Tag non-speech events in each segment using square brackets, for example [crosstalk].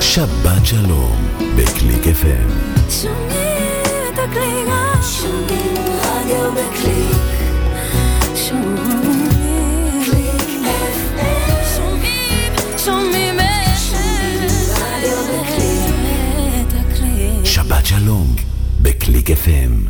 שבת שלום בקליק FM. שומעים את הקליק, שומעים רדיו בקליק. שבת שלום בקליק FM.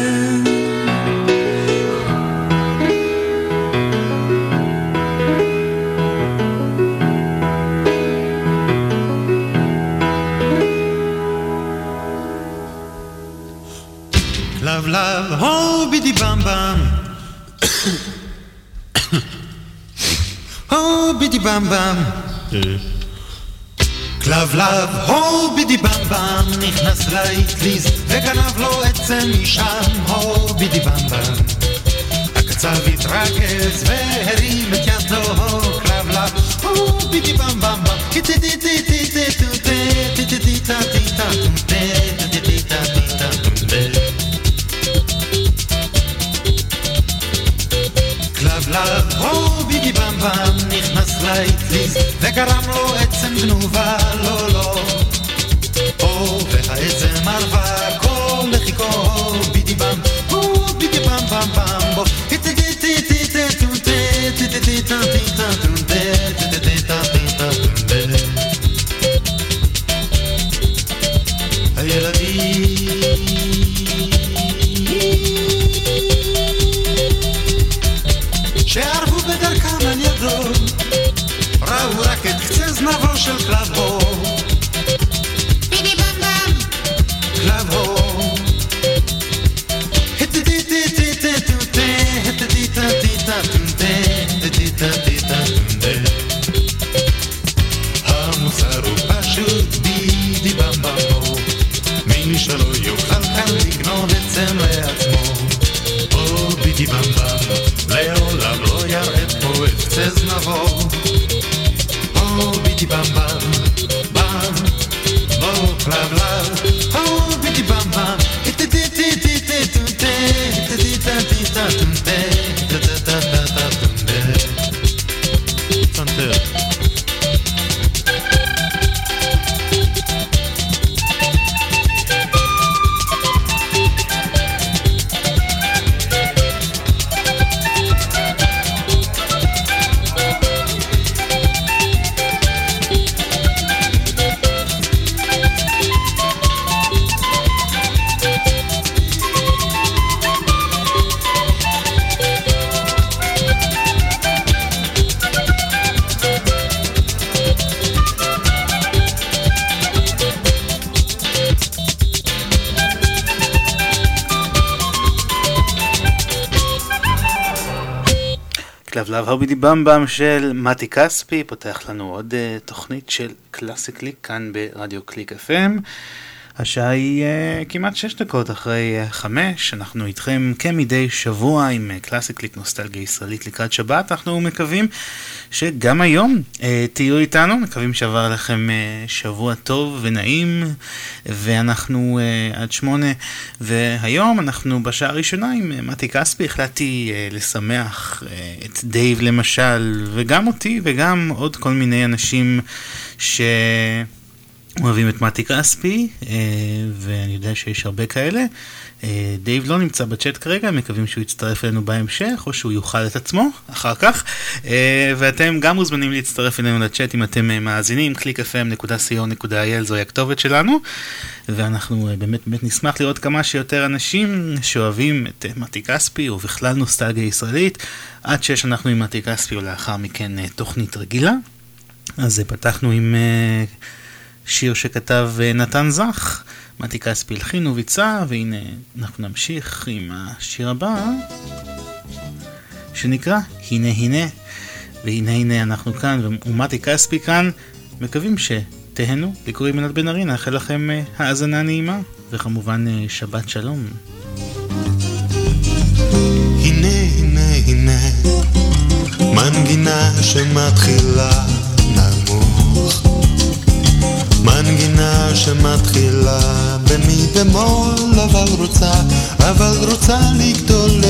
bam bam. oh biddy bam bam. כלבלב, הו בידי במבם, נכנס לאטליז וגנב לו עצם משם, הו בידי במבם. הקצב התרכז והרים את ידו, הו כלבלב, הו בידי במבם, טיטי טיטי טיטי טיטי טיטי טיטי טיטי כלבלב, בידי במבם, נכנס לאטליז וגרם לו עצם גנובה, לא לא. במבם של מתי כספי פותח לנו עוד אה, תוכנית של קלאסי קליק כאן ברדיו קליק FM. השעה היא אה, כמעט שש דקות אחרי אה, חמש, אנחנו איתכם כמדי שבוע עם אה, קלאסי קליק נוסטלגיה ישראלית לקראת שבת, אנחנו מקווים שגם היום אה, תהיו איתנו, מקווים שעבר לכם אה, שבוע טוב ונעים, ואנחנו אה, עד שמונה, והיום אנחנו בשעה הראשונה עם אה, מתי כספי, החלטתי אה, לשמח אה, את דייב למשל, וגם אותי וגם עוד כל מיני אנשים ש... אוהבים את מתי כספי, אה, ואני יודע שיש הרבה כאלה. אה, דייב לא נמצא בצ'אט כרגע, מקווים שהוא יצטרף אלינו בהמשך, או שהוא יאכל את עצמו אחר כך. אה, ואתם גם מוזמנים להצטרף אלינו לצ'אט אם אתם מאזינים, www.clickfm.co.il זוהי הכתובת שלנו. ואנחנו באמת באמת נשמח לראות כמה שיותר אנשים שאוהבים את מתי כספי, ובכלל נוסטלגיה ישראלית. עד שש אנחנו עם מתי כספי, ולאחר מכן תוכנית רגילה. אז פתחנו עם... שיר שכתב אה, נתן זך, מתי כספי הלחין וביצע, והנה אנחנו נמשיך עם השיר הבא, שנקרא הנה הנה, והנה הנה אנחנו כאן, ומתי כספי כאן, מקווים שתהנו, לקרוא מנת בן ארי, נאחל לכם אה, האזנה נעימה, וכמובן אה, שבת שלום. מנגינה שמתחילה נמוך מנגינה שמתחילה במי במול אבל רוצה אבל רוצה לגדול.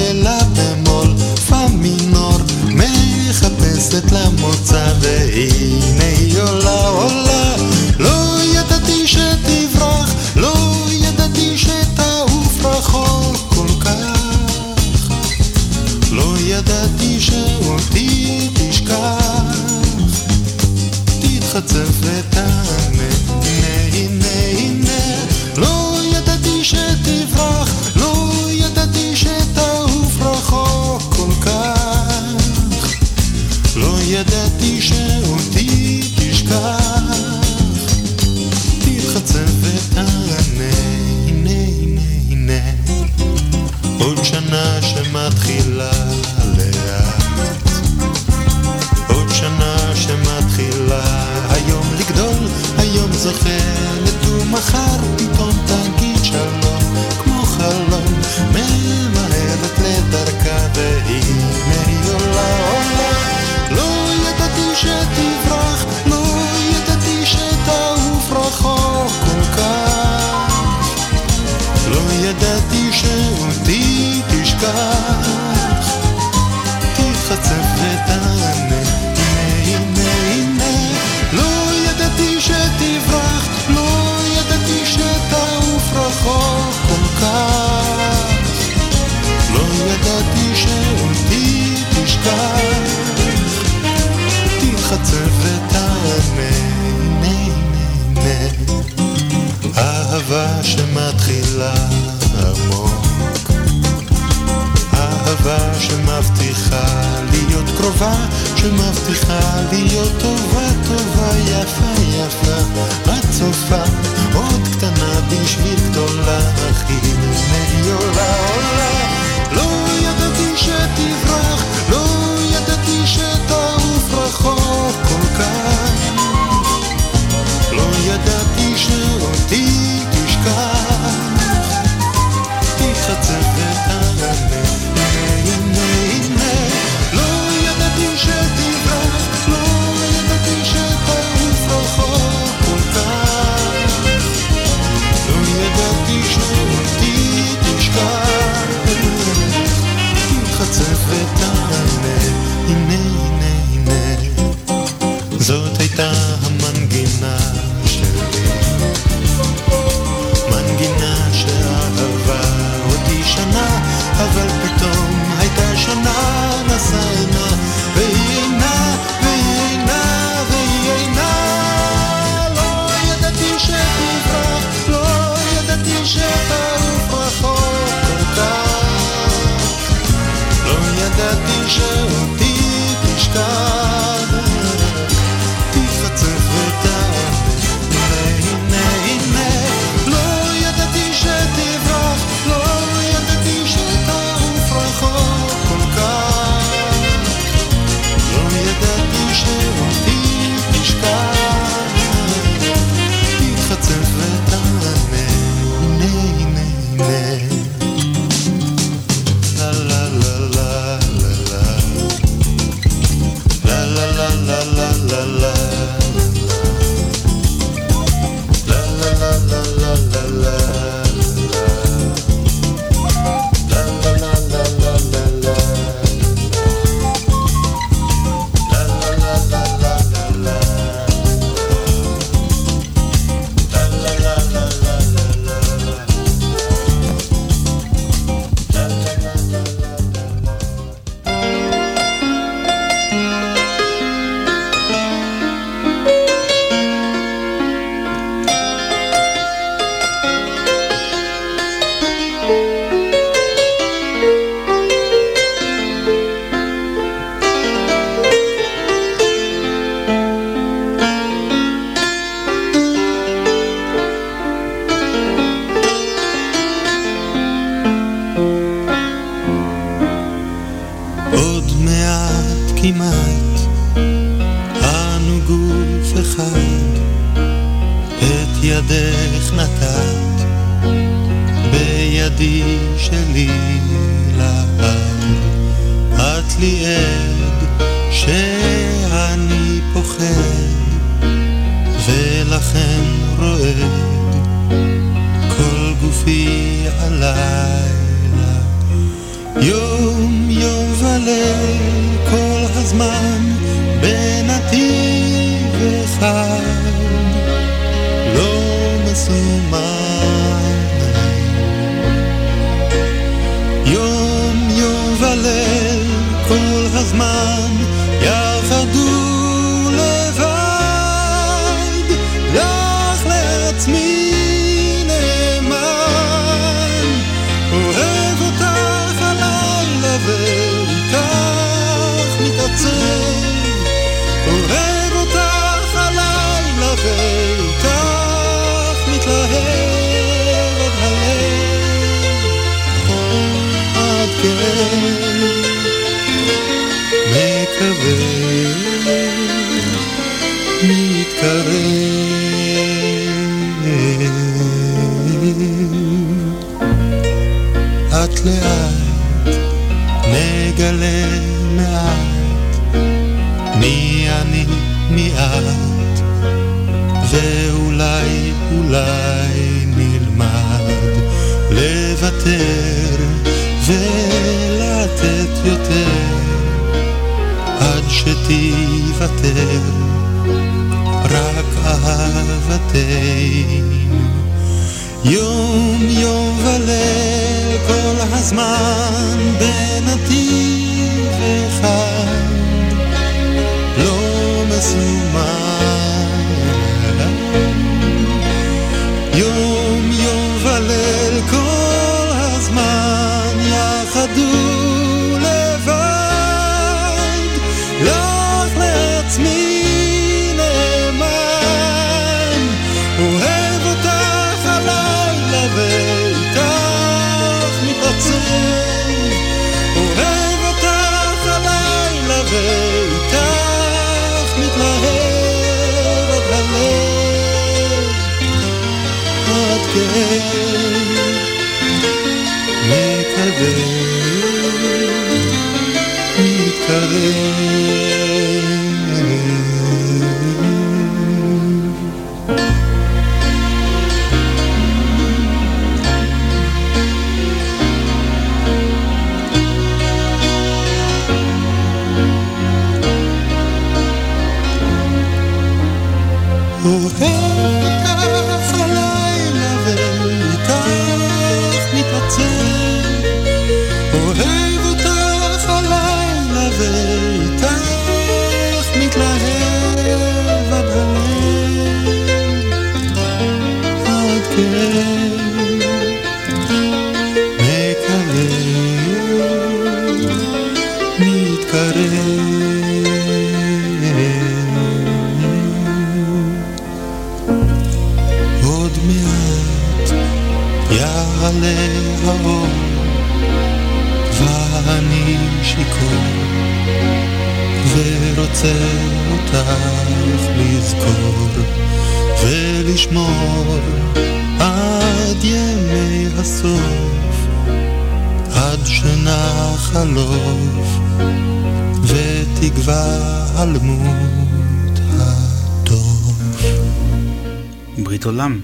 כן מקווה, מתקרב. את לאט נגלה עד שתיוותר רק אהבתנו. יום יום וליל כל הזמן בנתיב אחד מתקרב דמות הטוב ברית עולם.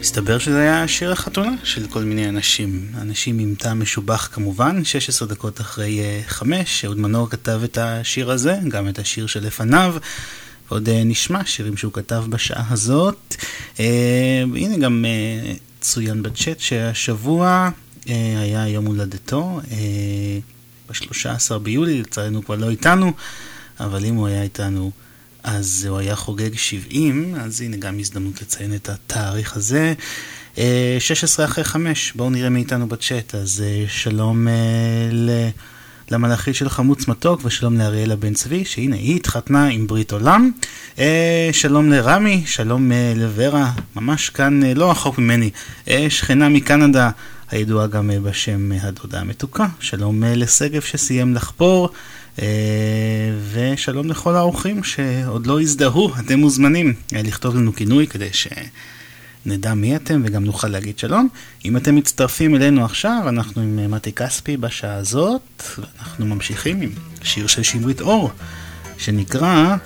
מסתבר שזה היה שיר החתונה של כל מיני אנשים. אנשים עם טעם משובח כמובן, 16 דקות אחרי uh, חמש, אהוד מנור כתב את השיר הזה, גם את השיר שלפניו. ועוד uh, נשמע שירים שהוא כתב בשעה הזאת. Uh, הנה גם uh, צוין בצ'אט שהשבוע uh, היה יום הולדתו, uh, ב-13 ביולי, לצערנו כבר לא איתנו, אבל אם הוא היה איתנו אז הוא היה חוגג 70, אז הנה גם הזדמנות לציין את התאריך הזה. אה, 16 אחרי 5, בואו נראה מאיתנו בצ'אט, אז אה, שלום אה, ל... למלאכית של חמוץ מתוק ושלום לאריאלה בן צבי, שהנה היא התחתנה עם ברית עולם. אה, שלום לרמי, שלום אה, לורה, ממש כאן, אה, לא רחוק ממני, אה, שכנה מקנדה. הידועה גם בשם הדודה המתוקה. שלום לשגב שסיים לחפור, ושלום לכל האורחים שעוד לא הזדהו, אתם מוזמנים לכתוב לנו כינוי כדי ש... נדע מי אתם וגם נוכל להגיד שלום. אם אתם מצטרפים אלינו עכשיו, אנחנו עם מתי כספי בשעה הזאת, ואנחנו ממשיכים עם שיר של שמרית אור, שנקרא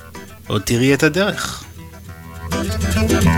עוד תראי את הדרך. חשבתי שתלכי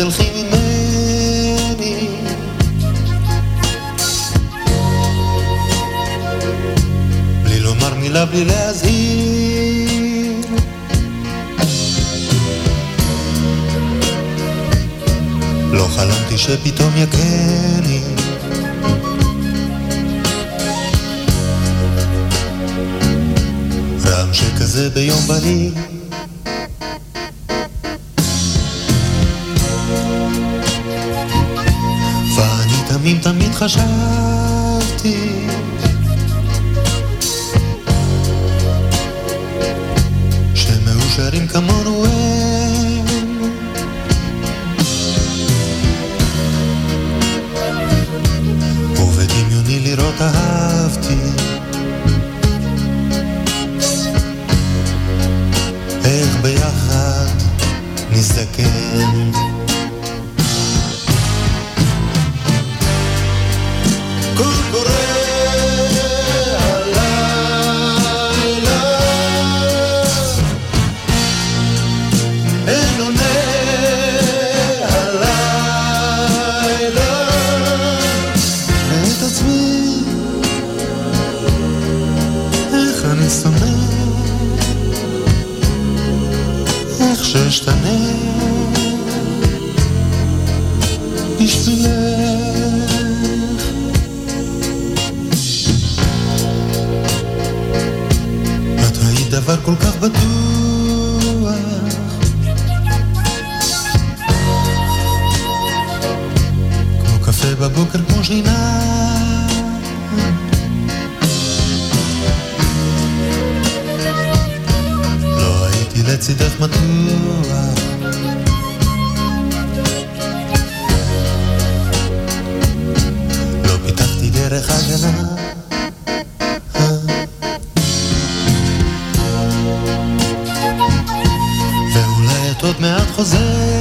ממני קפה בבוקר כמו שנינה. לא הייתי לצידך מתוח. לא פיתחתי דרך הגנה. ואולי את עוד מעט חוזרת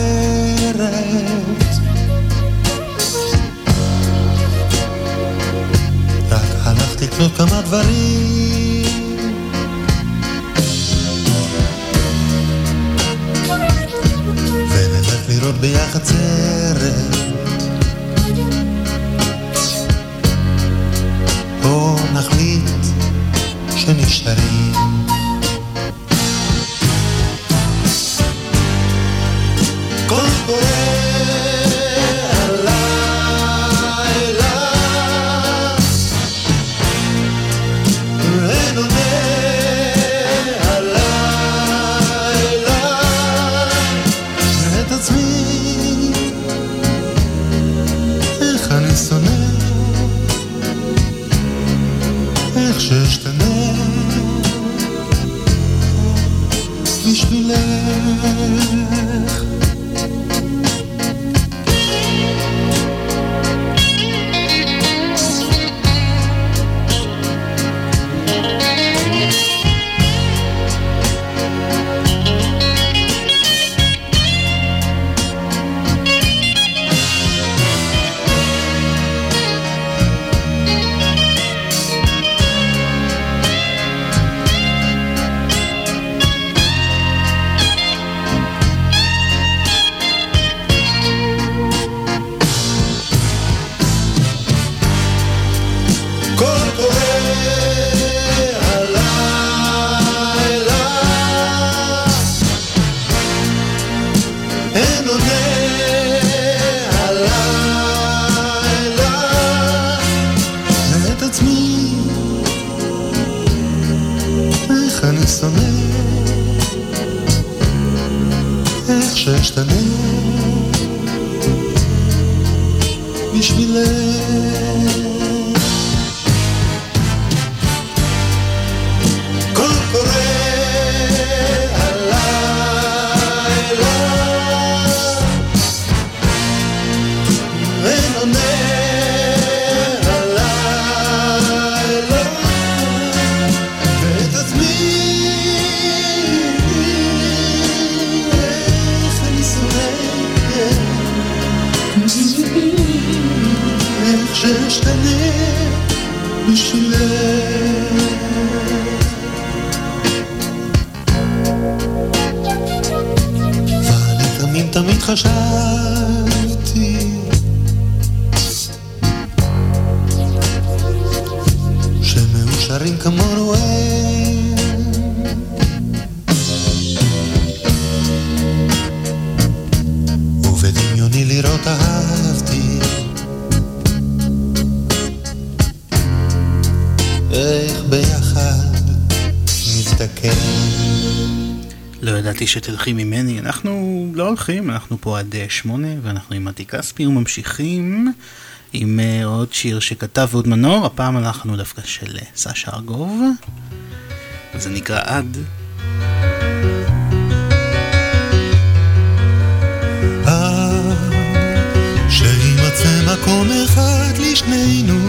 שתלכי ממני. אנחנו לא הולכים, אנחנו פה עד אה, שמונה, ואנחנו עם מתי כספי וממשיכים עם אה, עוד שיר שכתב ועוד מנור, הפעם הלכנו דווקא של אה, סשה ארגוב. זה נקרא עד. שימצא מקום אחד לשנינו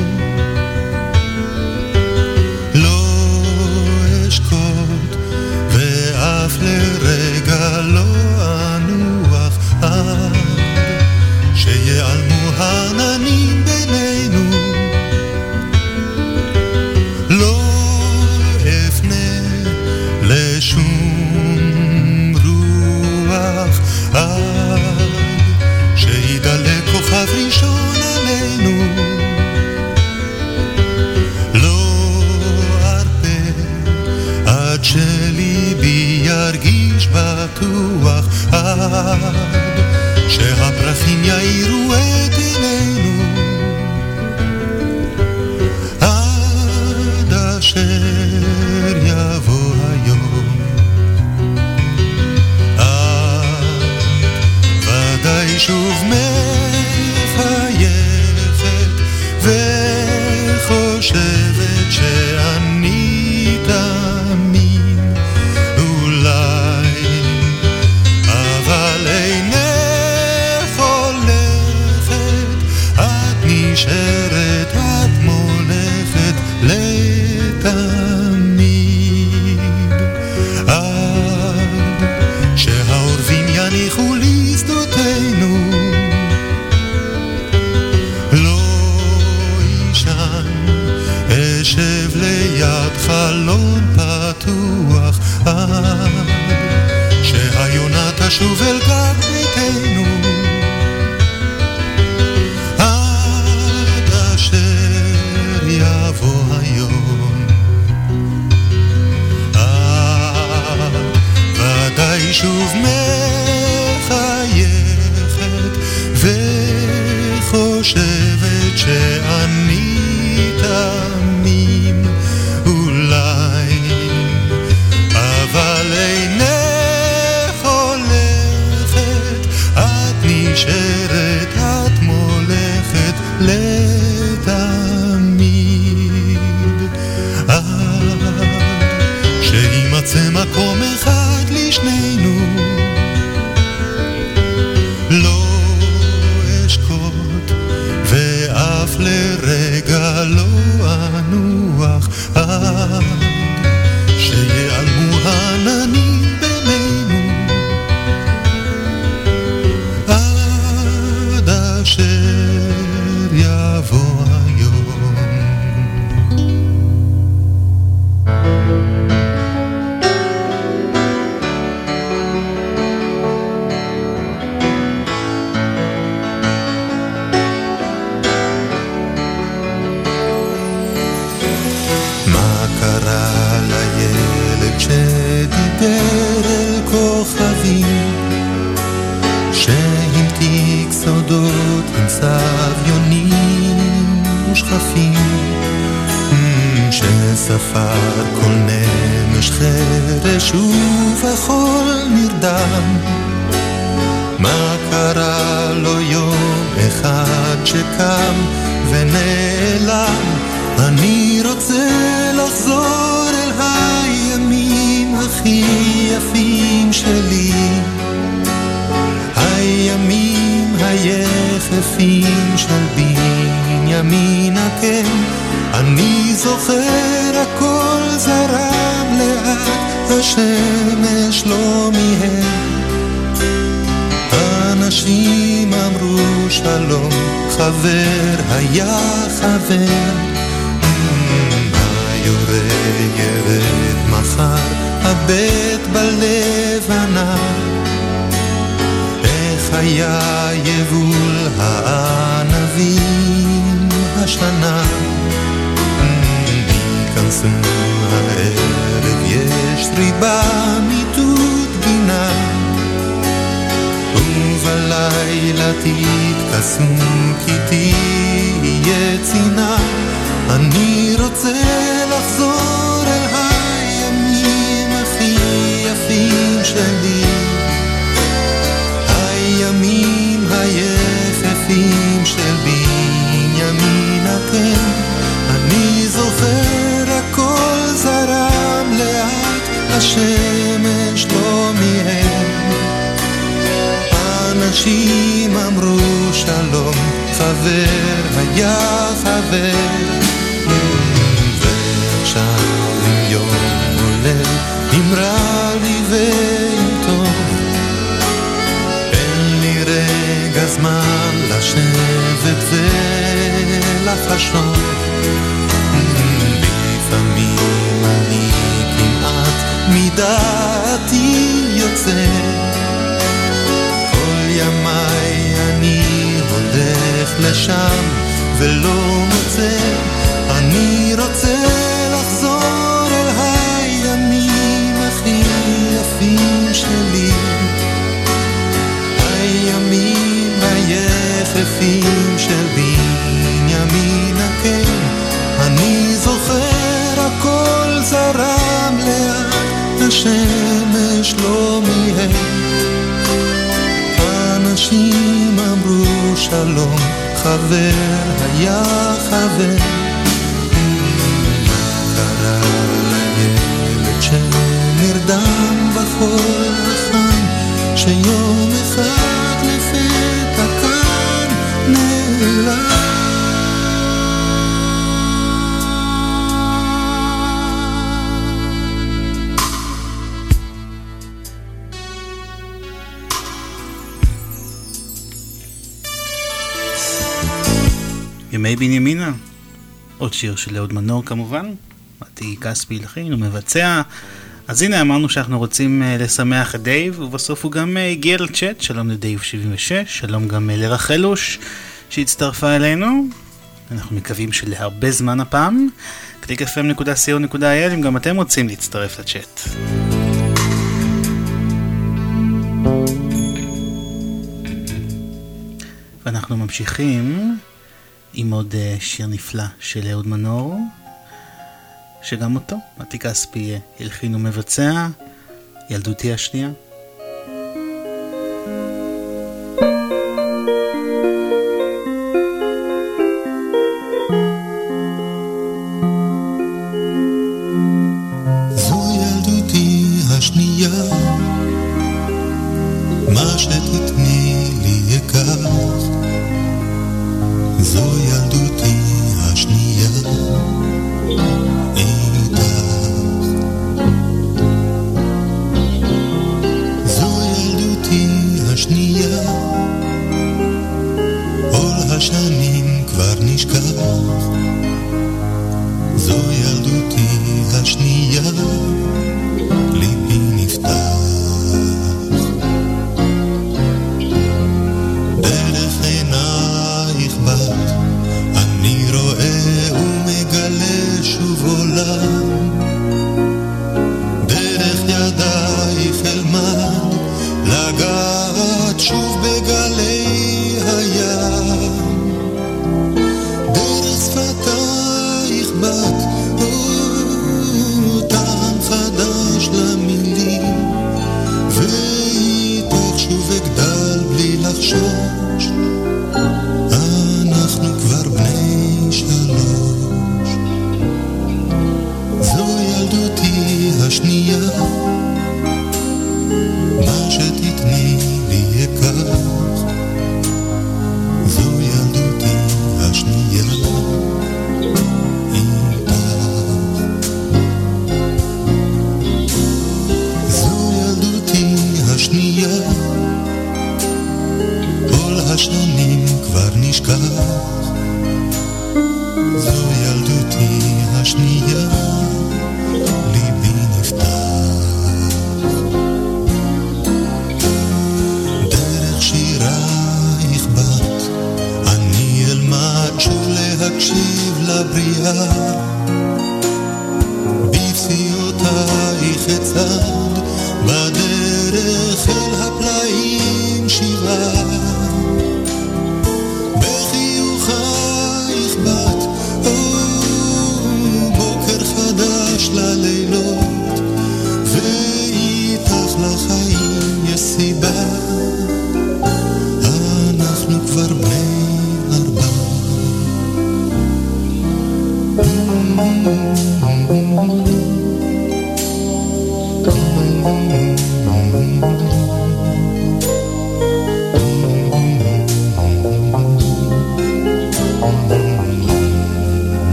אשב ליד חלום לא אלוויס בהלחין, הוא מבצע. אז הנה אמרנו שאנחנו רוצים אה, לשמח את דייב, ובסוף הוא גם אה, הגיע לצ'אט, שלום לדייב 76, שלום גם אה, לרחלוש שהצטרפה אלינו. אנחנו מקווים שלהרבה זמן הפעם. www.clickfm.co.il אם גם אתם רוצים להצטרף לצ'אט. ואנחנו ממשיכים עם עוד שיר נפלא של אהוד מנור. שגם אותו מתי כספי הלחין ומבצע, ילדותי השנייה.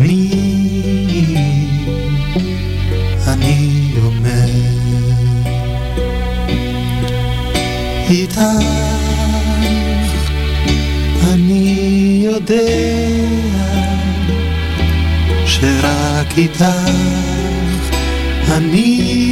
ולעצמי אני אומר, איתך אני יודע שרק איתך אני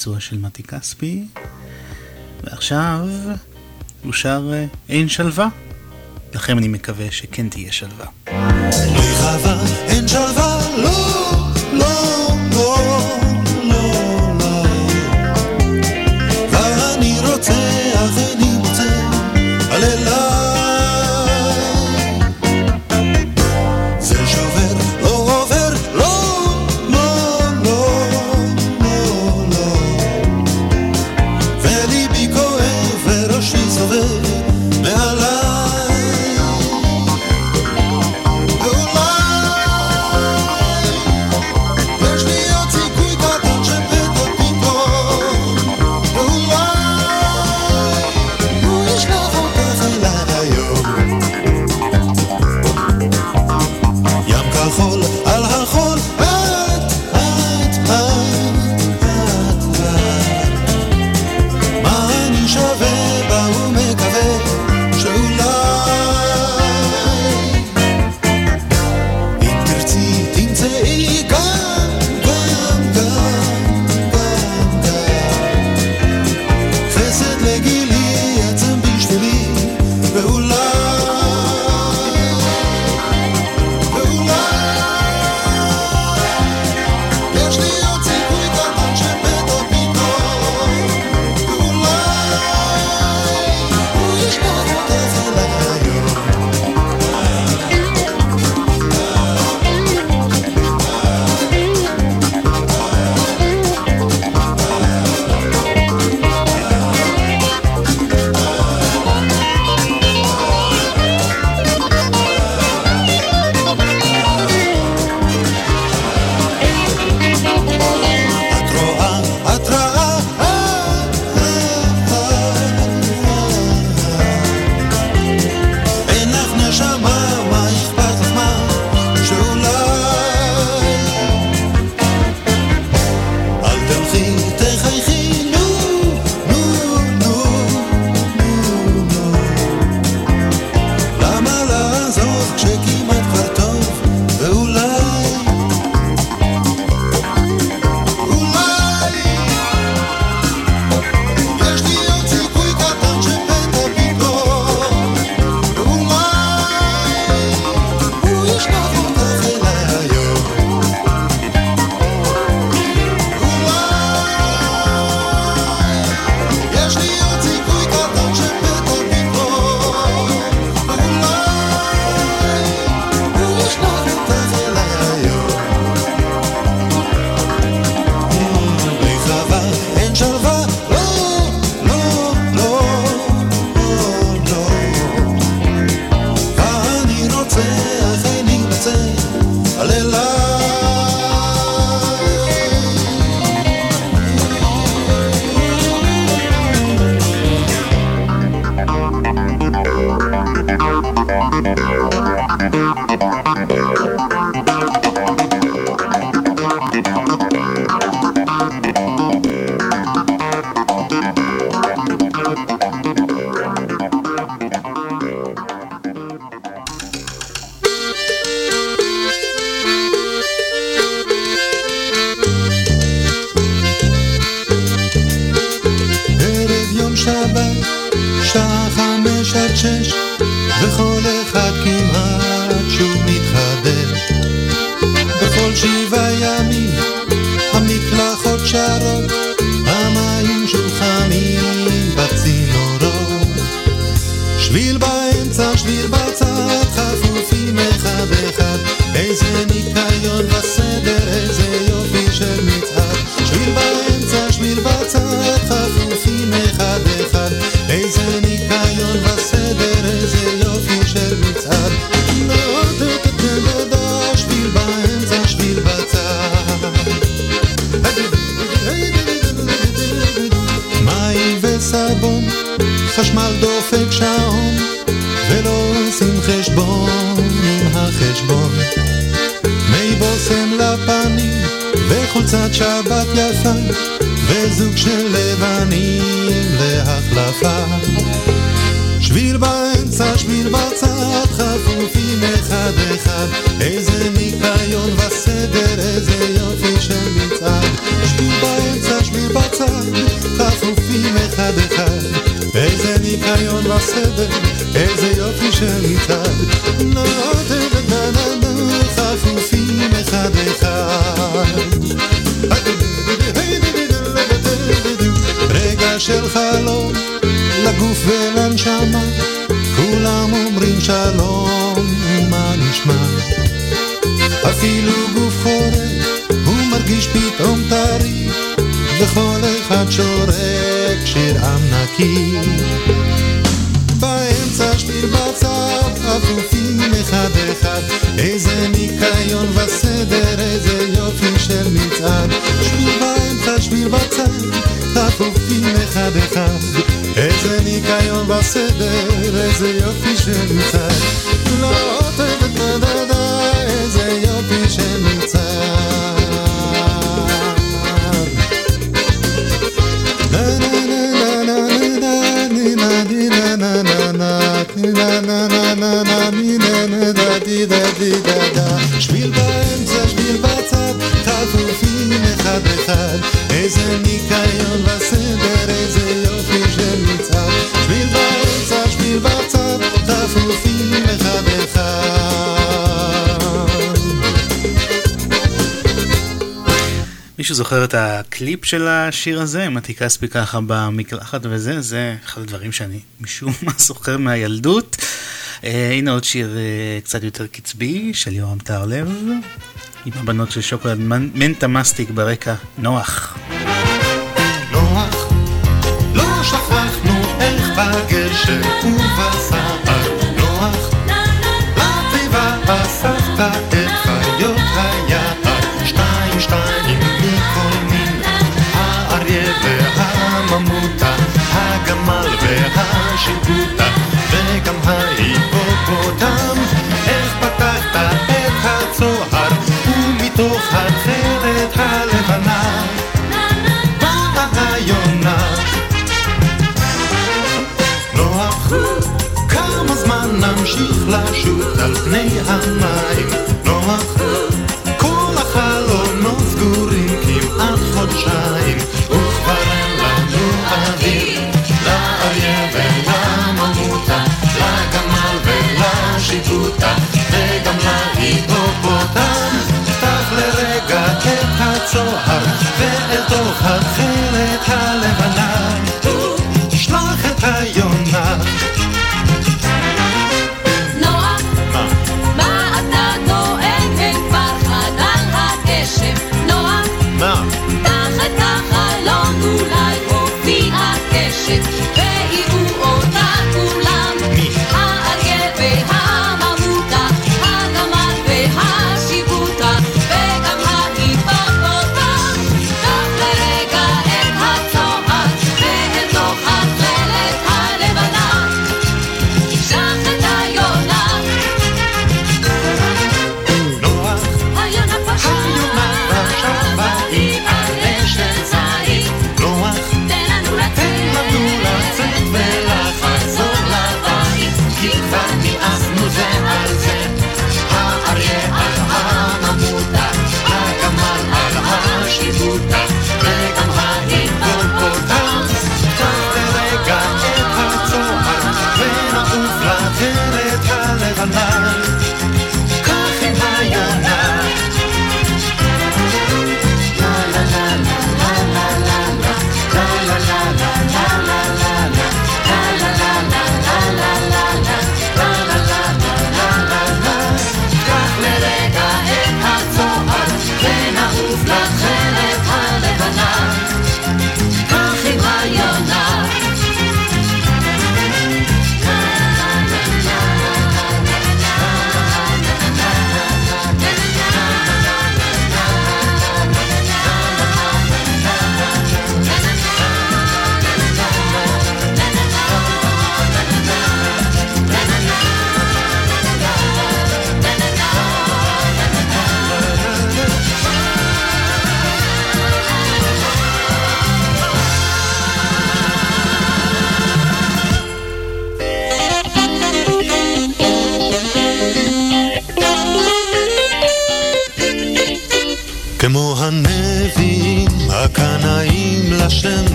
בביצוע של מתי כספי. ועכשיו הוא שר אה, אין שלווה. לכם אני מקווה שכן תהיה שלווה. אין שלווה של השיר הזה, אם התיק כספי ככה במקלחת וזה, זה אחד הדברים שאני משום מה [laughs] זוכר מהילדות. Uh, הנה עוד שיר uh, קצת יותר קצבי של יורם טהרלב, עם הבנות של שוקולד מנטה מסטיק ברקע נוח. נוח, לא שכחנו איך בגשר ובס...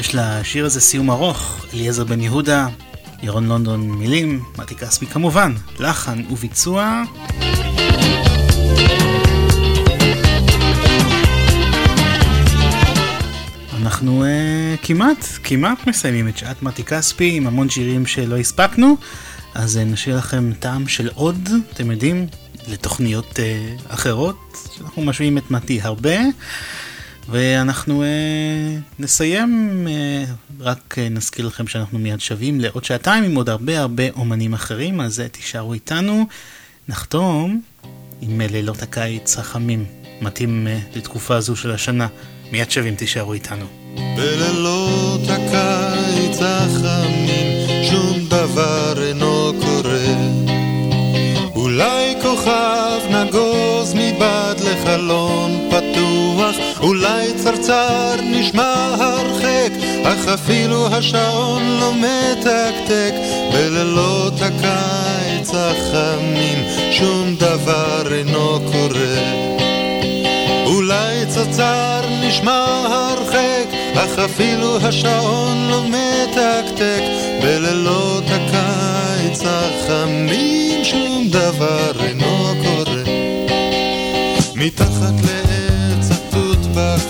יש לשיר הזה סיום ארוך, אליעזר בן יהודה, ירון לונדון מילים, מתי כספי כמובן, לחן וביצוע. אנחנו uh, כמעט, כמעט מסיימים את שעת מתי כספי עם המון שירים שלא הספקנו, אז uh, נשאיר לכם טעם של עוד, אתם יודעים, לתוכניות uh, אחרות, שאנחנו משווים את מתי הרבה. ואנחנו אה, נסיים, אה, רק אה, נזכיר לכם שאנחנו מיד שווים לעוד שעתיים עם עוד הרבה הרבה אומנים אחרים, אז אה, תישארו איתנו. נחתום עם אה, לילות הקיץ החמים, מתאים אה, לתקופה הזו של השנה. מיד שווים, תישארו איתנו. בלילות הקיץ החמים שום דבר אינו קורה אולי כוכב נגוז מבעד לחלום אולי צרצר נשמע הרחק, אך אפילו השעון לא מתקתק. בלילות הקיץ החמים שום דבר אינו קורה. אולי צרצר נשמע הרחק, אך אפילו השעון לא מתקתק. בלילות הקיץ החמים שום דבר אינו קורה. מתחת לעץ never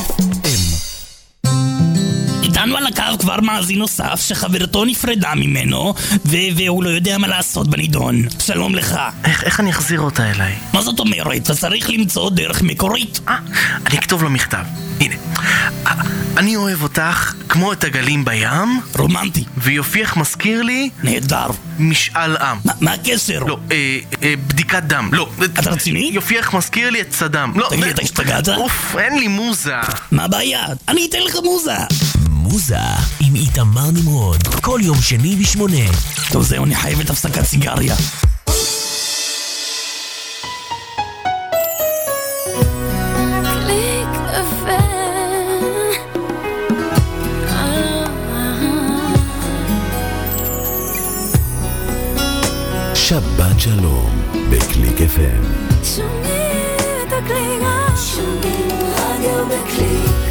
איתנו על הקו כבר מאזין נוסף שחברתו נפרדה ממנו ו- והוא לא יודע מה לעשות בנידון. שלום לך. איך, איך אני אחזיר אותה אליי? מה זאת אומרת? אתה צריך למצוא דרך מקורית. אה, אני אכתוב לו מכתב. הנה. אה, אני אוהב אותך כמו את הגלים בים, רומנטי. ויופייך מזכיר לי נהדר. משאל עם. מה- מה הקשר? לא, אה, אה, בדיקת דם. לא. אתה רציני? יופייך מזכיר לי את סדאם. לא. תגיד, אה, אתה השתגעת? אוף, אין לי מוזה. מה הבעיה? אני אתן לך מוזה. מוזה עם איתמר נמרוד, כל יום שני בשמונה. טוב זהו, אני חייבת הפסקת סיגריה. שבת שלום, בקליק FM. שומעים את הקליק, שומעים רדיו בקליק.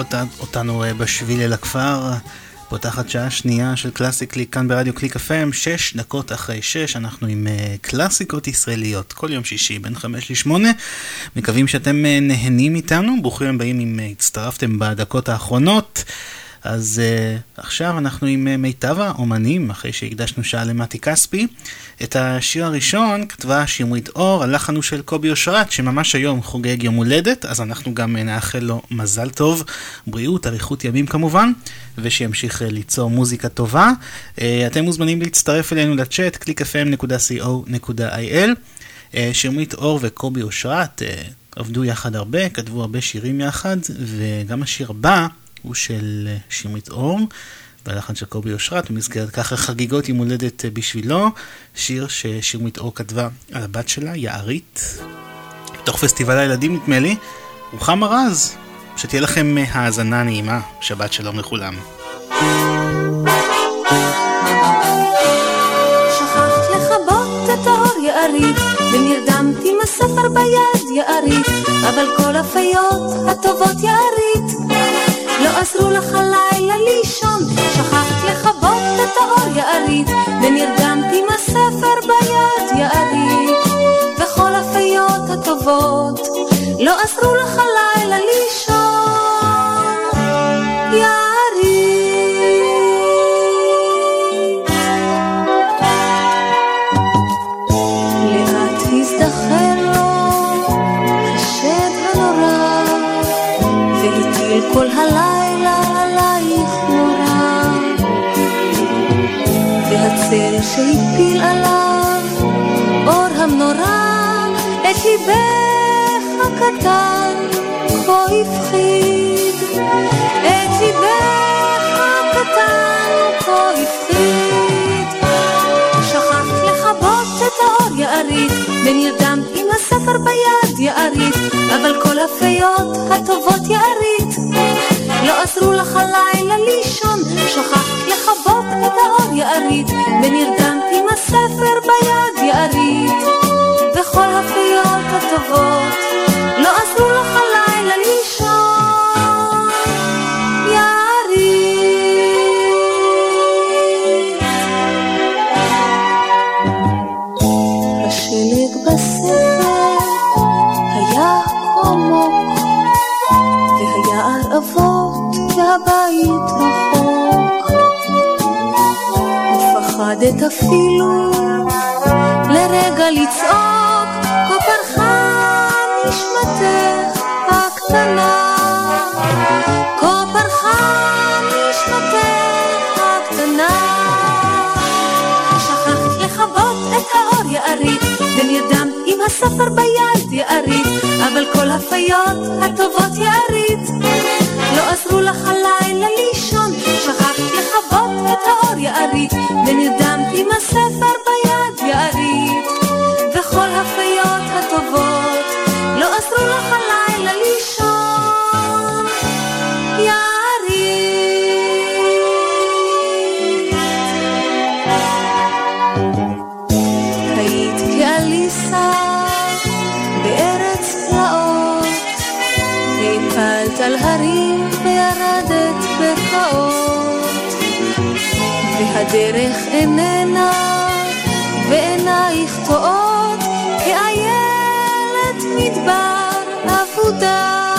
אותה, אותנו אה, בשביל אל הכפר, פותחת שעה שנייה של קלאסי קליק כאן ברדיו קליק FM, שש דקות אחרי שש, אנחנו עם uh, קלאסיקות ישראליות, כל יום שישי בין חמש לשמונה. מקווים שאתם אה, נהנים איתנו, ברוכים הבאים אם הצטרפתם בדקות האחרונות. אז אה, עכשיו אנחנו עם אה, מיטב האומנים, אחרי שהקדשנו שעה למתי כספי. את השיר הראשון כתבה שמרית אור, הלחן הוא של קובי אושרת, שממש היום חוגג יום הולדת, אז אנחנו גם אה, נאחל לו מזל טוב, בריאות, אריכות ימים כמובן, ושימשיך uh, ליצור מוזיקה טובה. Uh, אתם מוזמנים להצטרף אלינו לצ'אט, www.clickfm.co.il. Uh, שמרית אור וקובי אושרת uh, עבדו יחד הרבה, כתבו הרבה שירים יחד, וגם השיר הבא הוא של אה, שמרית אור, והלחן של קובי אושרת, במסגרת ככה חגיגות יום הולדת אה, בשבילו, שיר ששמרית אור כתבה על הבת שלה, יערית, בתוך פסטיבל הילדים נדמה לי. רוחמה רז, שתהיה לכם אה, האזנה נעימה, שבת שלום לכולם. יערית, ונרדמת עם הספר ביד יערית, אבל כל הפיות הטובות יערית. עזרו לך לילה לישון, שכחת לכבות את האור יערית, ונרדמת עם הספר ביד יערית, וכל הפיות הטובות לא עזרו לך לילה לישון, שהפיל עליו אור המנורה, את ליבך הקטן כה הפחיד, את ליבך הקטן כה הפחיד. שכחת לכבות את האור יערית, ונרדמת עם הספר ביד יערית, אבל כל הפיות הטובות יערית, לא עזרו לך לילה לישון, שכחת לכבות את האור יערית, ונרדמת אפילו לרגע לצעוק, כה פרחה נשמתך הקטנה. הספר ביד יערית, אבל כל הפיות הטובות יערית, לא עזרו לך הלילה לכבות את האור יערית, ונרדמת עם הספר ביד והדרך איננה ועינייך טועות כאיילת מדבר אבודה.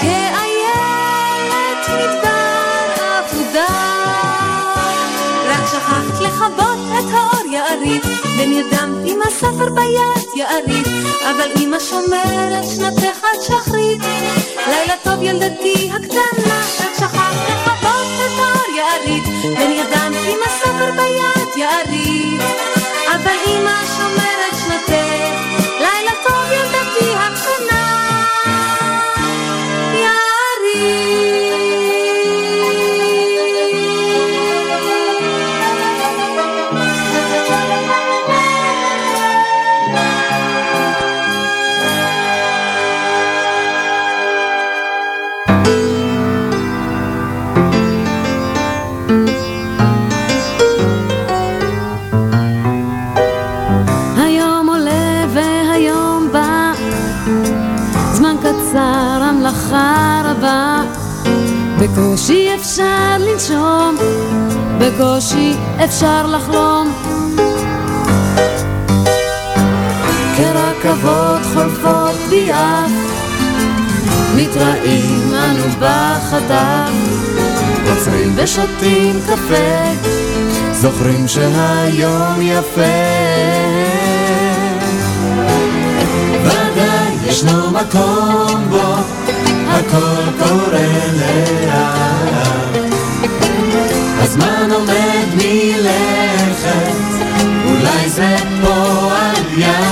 כאיילת מדבר אבודה. רק שכחת לכבות את האור יערית, ונרדמת עם הספר ביד יערית, אבל אמא שומרת שנתך עד שחרית. לילה טוב ילדתי הקטנה, רק שכחת לכבות את האור יערית, ונרדמת עם הספר ביד יערית, אבל אמא שומרת שנתך, לילה טוב ילדתי בקושי אפשר לנשום, בקושי אפשר לחלום. כרכבות חולפות ביעף, מתראים אנו בחטף, עוצרים ושותים קפה, זוכרים שהיום יפה. ודאי ישנו מקום בו הכל קורה לאט. הזמן עומד מלכת, אולי זה פועל יד.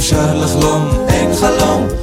אפשר לחלום, אין חלום.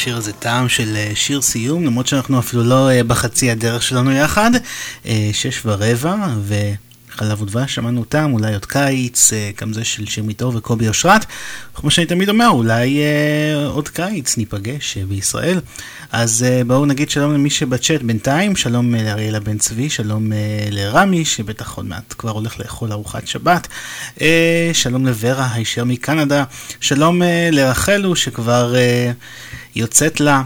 לשיר הזה טעם של אה, שיר סיום, למרות שאנחנו אפילו לא אה, בחצי הדרך שלנו יחד. אה, שש ורבע, וחלב ודבש, שמענו אותם, אולי עוד קיץ, גם זה של שיר מיטור וקובי אושרת. כמו שאני תמיד אומר, אולי עוד קיץ ניפגש בישראל. אז אה, בואו נגיד שלום למי שבצ'אט בינתיים, שלום אה, לאריאלה בן צבי, שלום אה, לרמי, שבטח עוד מעט כבר הולך לאכול ארוחת שבת. שלום לוורה הישר מקנדה, שלום לרחלו שכבר יוצאת לה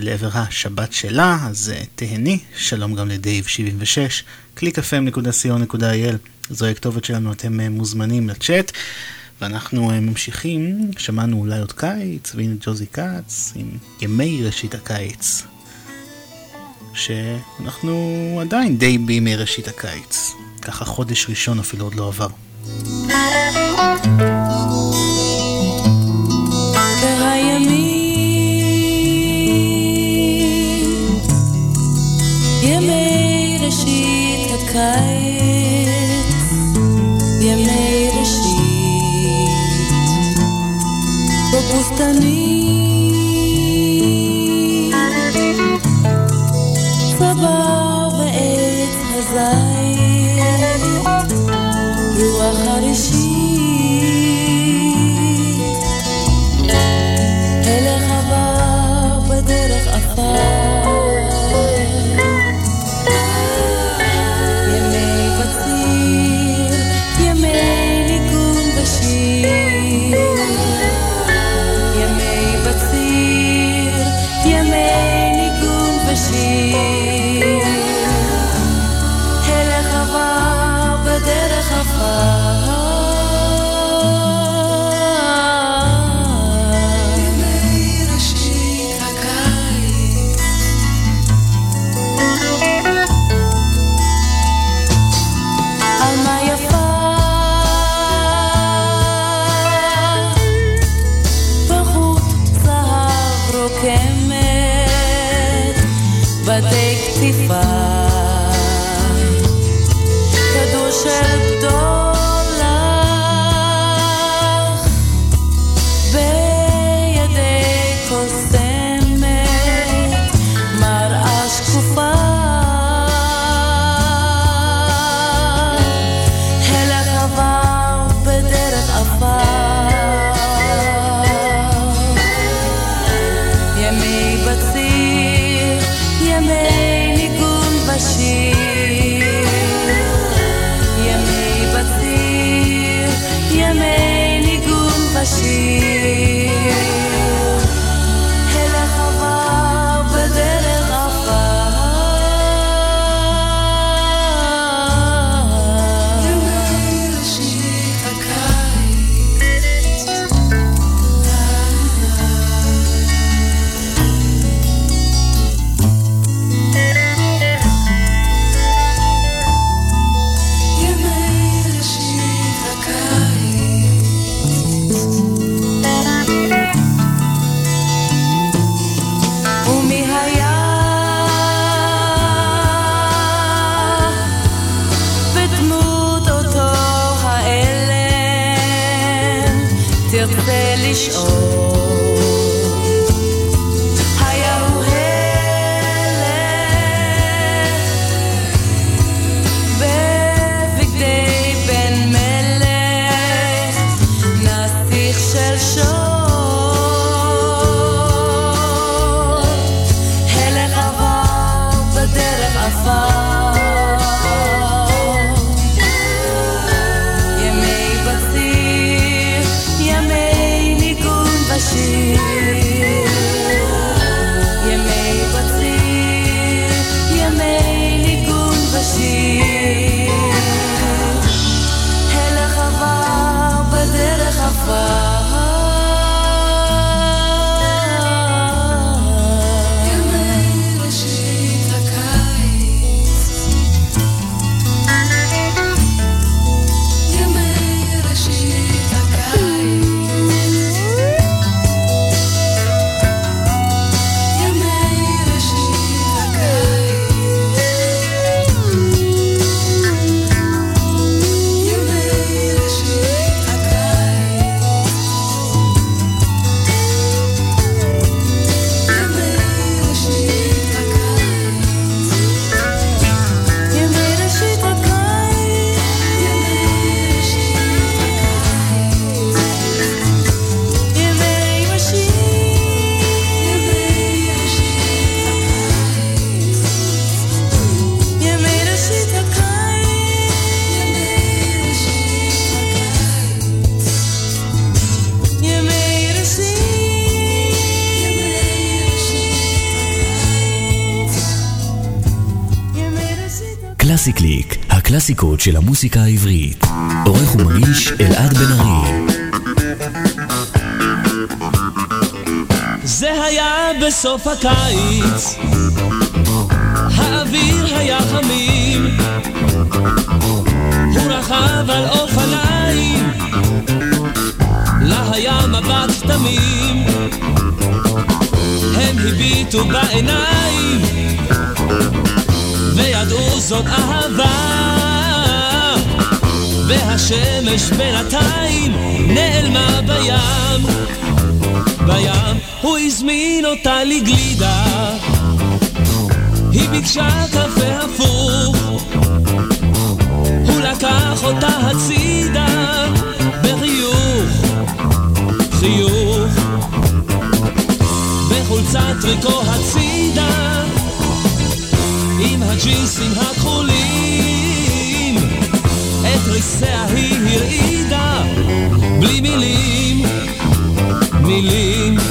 לעבר השבת שלה, אז תהני, שלום גם לדייב 76, www.clickfm.co.il, זוהי הכתובת שלנו, אתם מוזמנים לצ'אט. ואנחנו אה, ממשיכים, שמענו אולי עוד קיץ, והנה ג'וזי כץ עם ימי ראשית הקיץ, שאנחנו עדיין די בימי ראשית הקיץ, ככה חודש ראשון אפילו עוד לא עבר. הימים, ימי ראשית הקיץ. gusta a. הקלאסיקות של המוסיקה העברית. עורך ומגיש אלעד בן ארי. זה היה בסוף הקיץ, האוויר היה חמים, הוא רכב על אופניים, לה היה מבט תמים, הם הביטו בעיניים, וידעו זאת אהבה. והשמש בינתיים נעלמה בים. בים הוא הזמין אותה לגלידה. היא ביקשה קפה הפוך. הוא לקח אותה הצידה בחיוך חיוך. בחולצת טריקו הצידה עם הג'ינסים הכחולים ריסיה היא הרעידה בלי מילים, מילים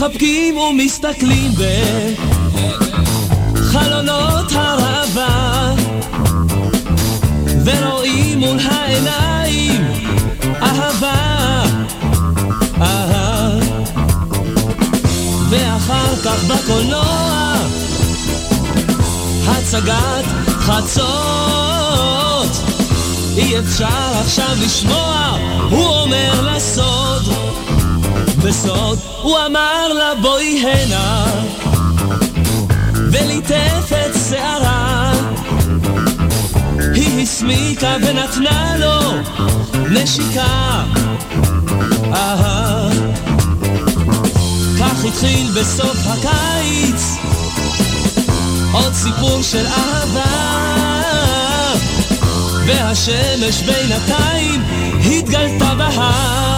מתחבקים ומסתכלים בחלונות הרבה ורואים מול העיניים אהבה, אהה ואחר כך בקולנוע הצגת חצות אי אפשר עכשיו לשמוע, הוא אומר לסוד. בסוד הוא אמר לה בואי הנה, וליטף את שערה. היא הסמיקה ונתנה לו נשיקה. כך התחיל בסוף הקיץ עוד סיפור של אהבה. והשמש בינתיים התגלתה בהר.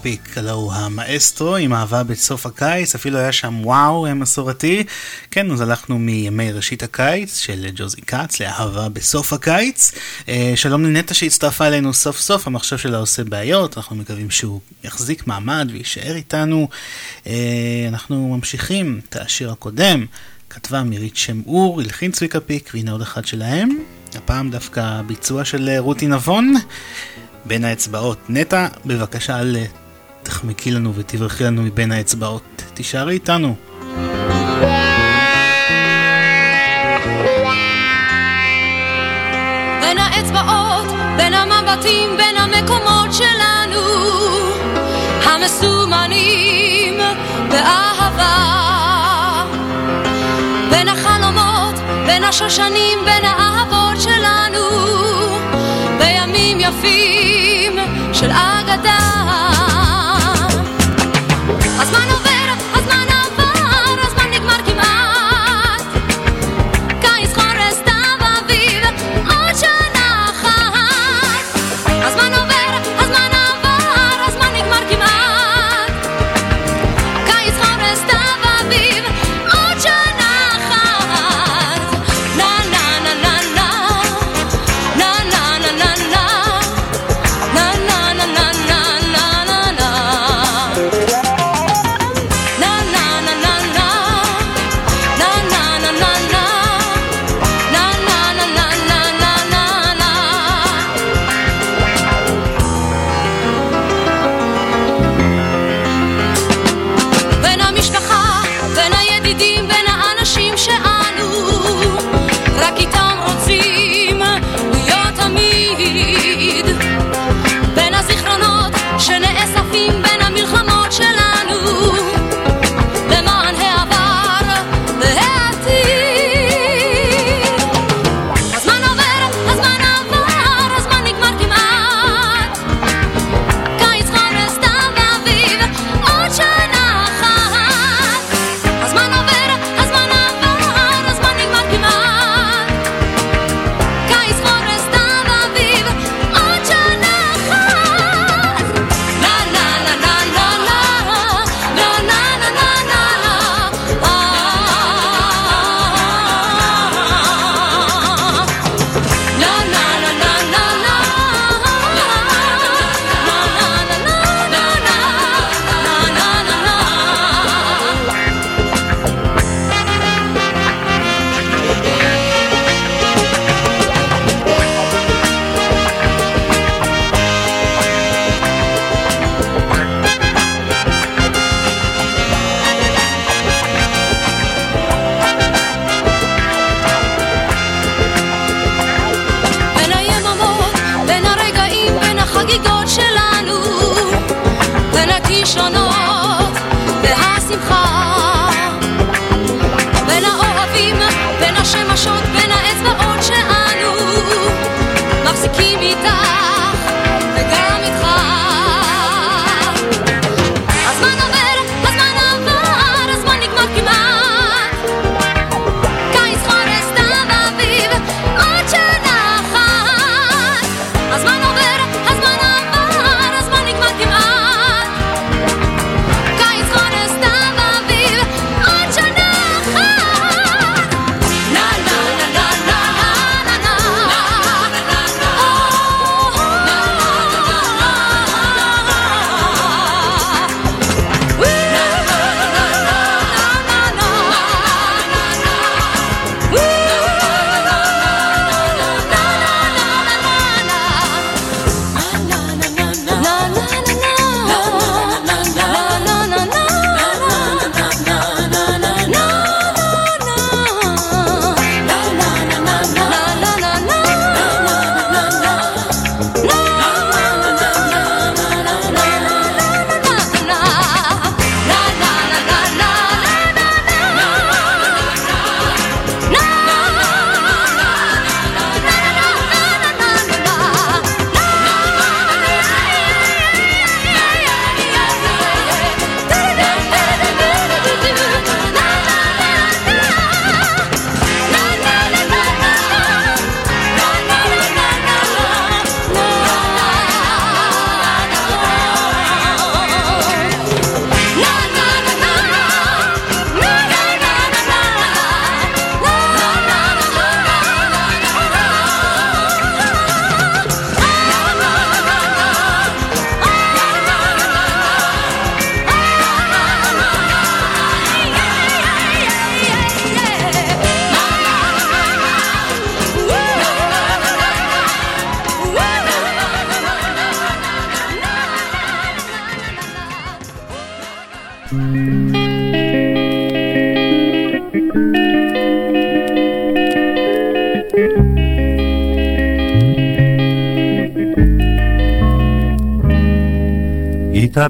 פיק, הלו הוא המאסטרו עם אהבה בסוף הקיץ, אפילו היה שם וואו מסורתי. כן, אז הלכנו מימי ראשית הקיץ של ג'וזי כץ לאהבה בסוף הקיץ. אה, שלום לנטע שהצטרפה אלינו סוף סוף, המחשב שלה עושה בעיות, אנחנו מקווים שהוא יחזיק מעמד ויישאר איתנו. אה, אנחנו ממשיכים את השיר הקודם. כתבה מירית שם אור, הלחין צביקה פיק, והנה עוד אחד שלהם. הפעם דווקא ביצוע של אה, רותי נבון. בין האצבעות. נטע, בבקשה אל תחמקי לנו ותברכי לנו מבין האצבעות. תישארי איתנו. בין האצבעות, בין המבטים, בין המקומות שלנו, המסומנים באהבה. בין השושנים בין האהבות שלנו, בימים יפים של אגדה.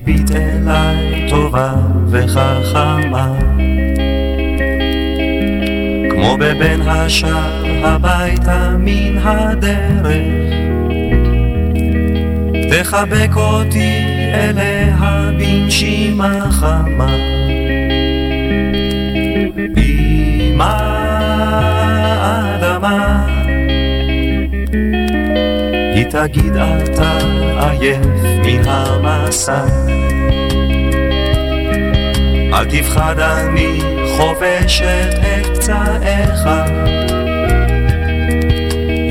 תביט אליי טובה וחכמה כמו בבין השאר הביתה מן הדרך. תחבק אותי אליה בנשימה חמה. תגיד אתה עייף מן המסע. אל תפחד אני חובשת את פצעיך.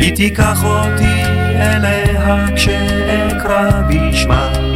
היא תיקח אותי אליה כשאקרא בשמה.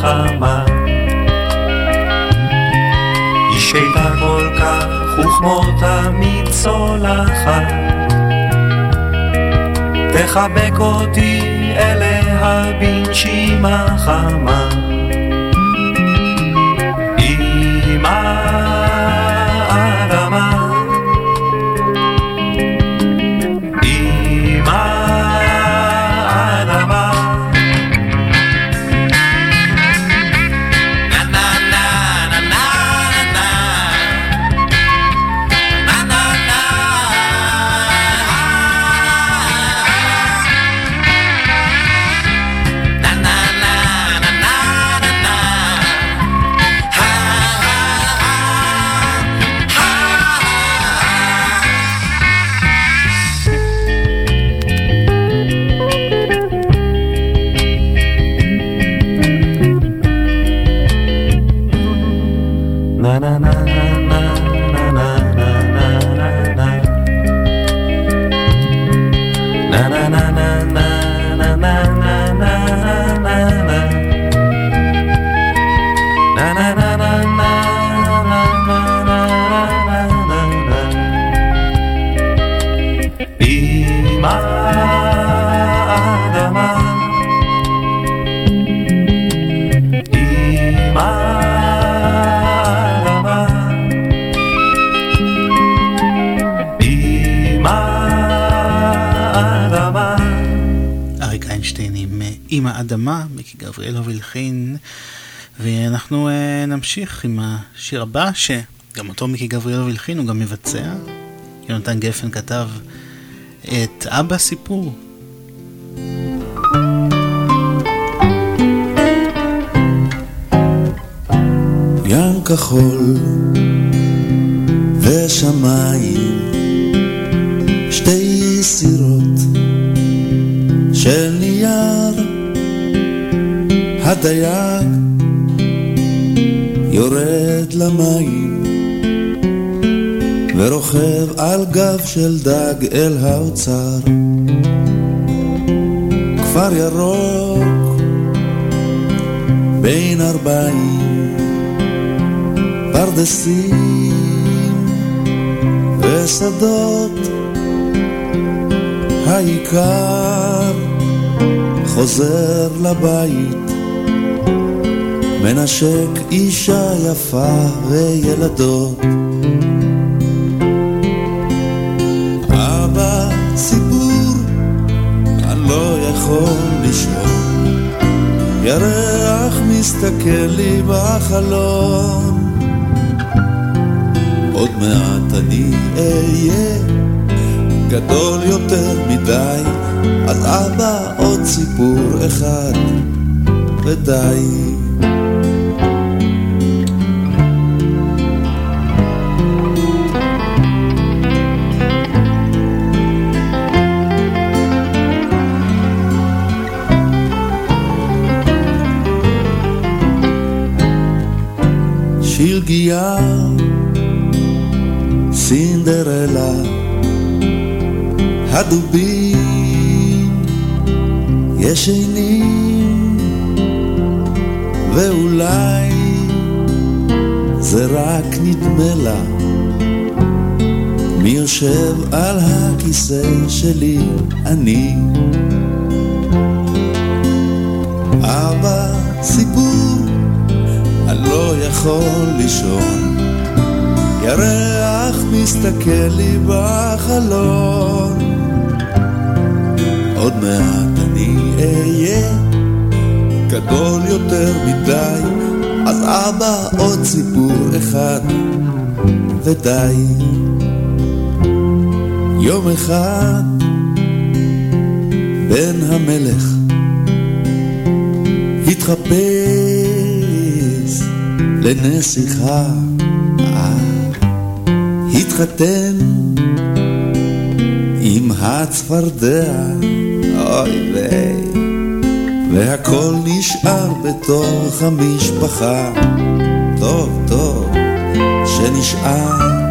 וחכמה. היא שקטה כל כך וכמו תמיד צולחת. תחבק אותי אליה בנשימה חמה. אה, אמא אדמה, מיקי גבריאלוב הלחין, ואנחנו אה, נמשיך עם השיר הבא, שגם אותו מיקי גבריאלוב הלחין, הוא גם מבצע. יונתן גפן כתב את אבא סיפור. ים כחול ושמיים, שתי סירות של נייר, הדייג יורד למים ורוכב על גב של דג אל האוצר. כפר ירוק בין ארבעים פרדסים ושדות העיקר חוזר לבית מנשק אישה יפה וילדות. אבא סיפור אני לא יכול לישון ירח מסתכל לי בחלום. עוד מעט אני אהיה גדול יותר מדי, אז אבא עוד סיפור אחד ודי. מגיעה סינדרלה, הדובים ישנים, ואולי זה רק נדמה לה. מי יושב על הכיסא שלי? אני. אבא, סיפור אני לא יכול לישון. ירח מסתכל לי בחלון. עוד מעט אני אהיה גדול יותר מדי, אז אבא עוד סיפור אחד, ודי. יום אחד בן המלך התחפש לנסיכה אה, התחתן עם הצפרדע, אוי ואי, והכל נשאר בתוך המשפחה, טוב טוב שנשאר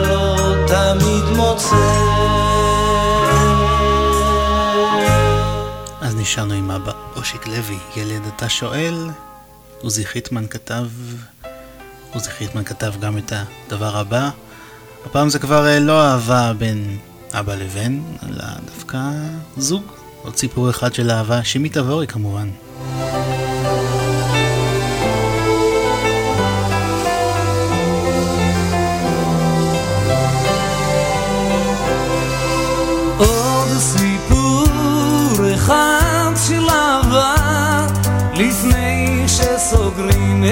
לא תמיד אז נשארנו עם אבא אושיק לוי, ילד אתה שואל, עוזי חיטמן כתב, עוזי חיטמן כתב גם את הדבר הבא. הפעם זה כבר אה, לא אהבה בין אבא לבן, אלא דווקא זוג. עוד סיפור אחד של אהבה, שמי תבורי כמובן.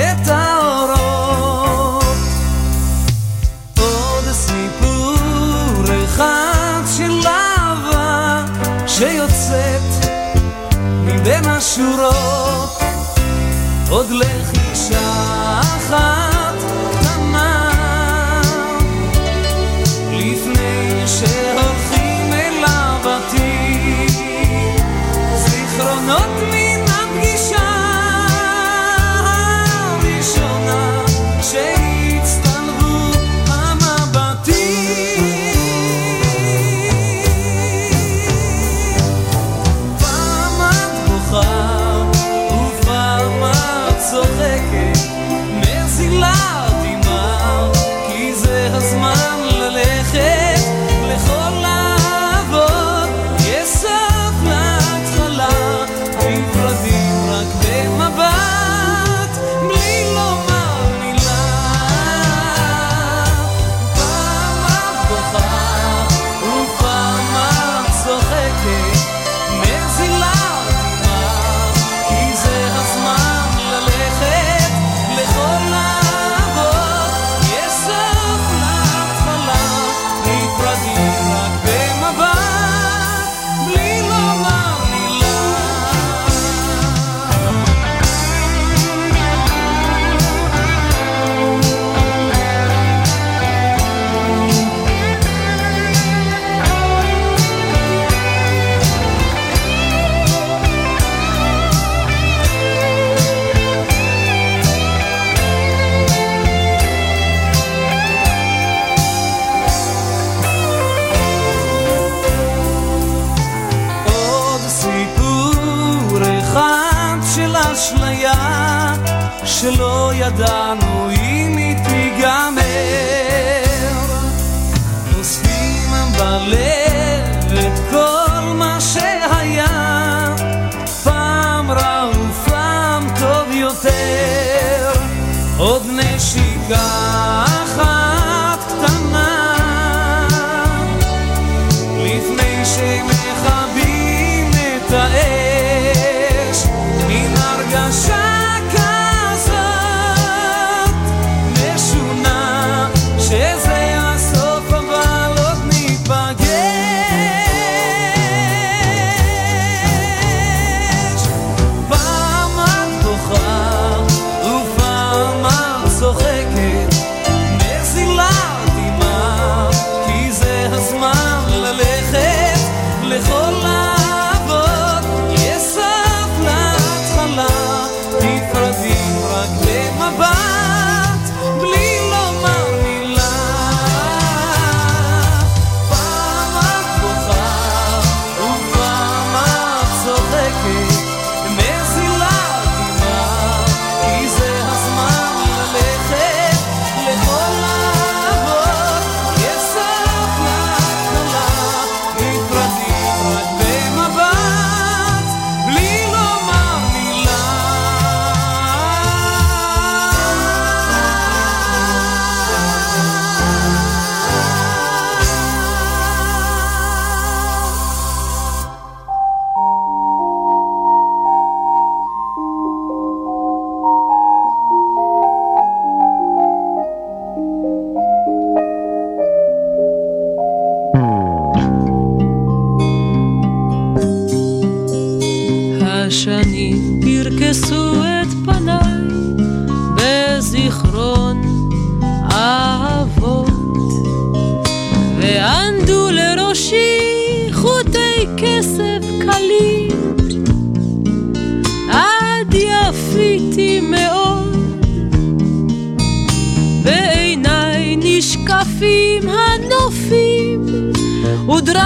את האורות. עוד סיפור אחד של אהבה שיוצאת מבין השורות. עוד לחישה אחת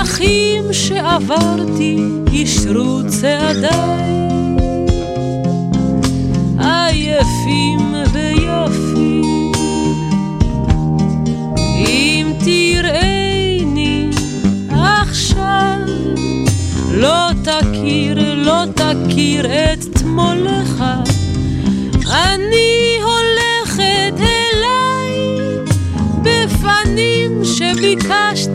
ודרכים שעברתי אישרו צעדיי. עייפים ויפים. אם תראיני עכשיו לא תכיר, לא תכיר את תמולך. אני הולכת אליי בפנים שביקשת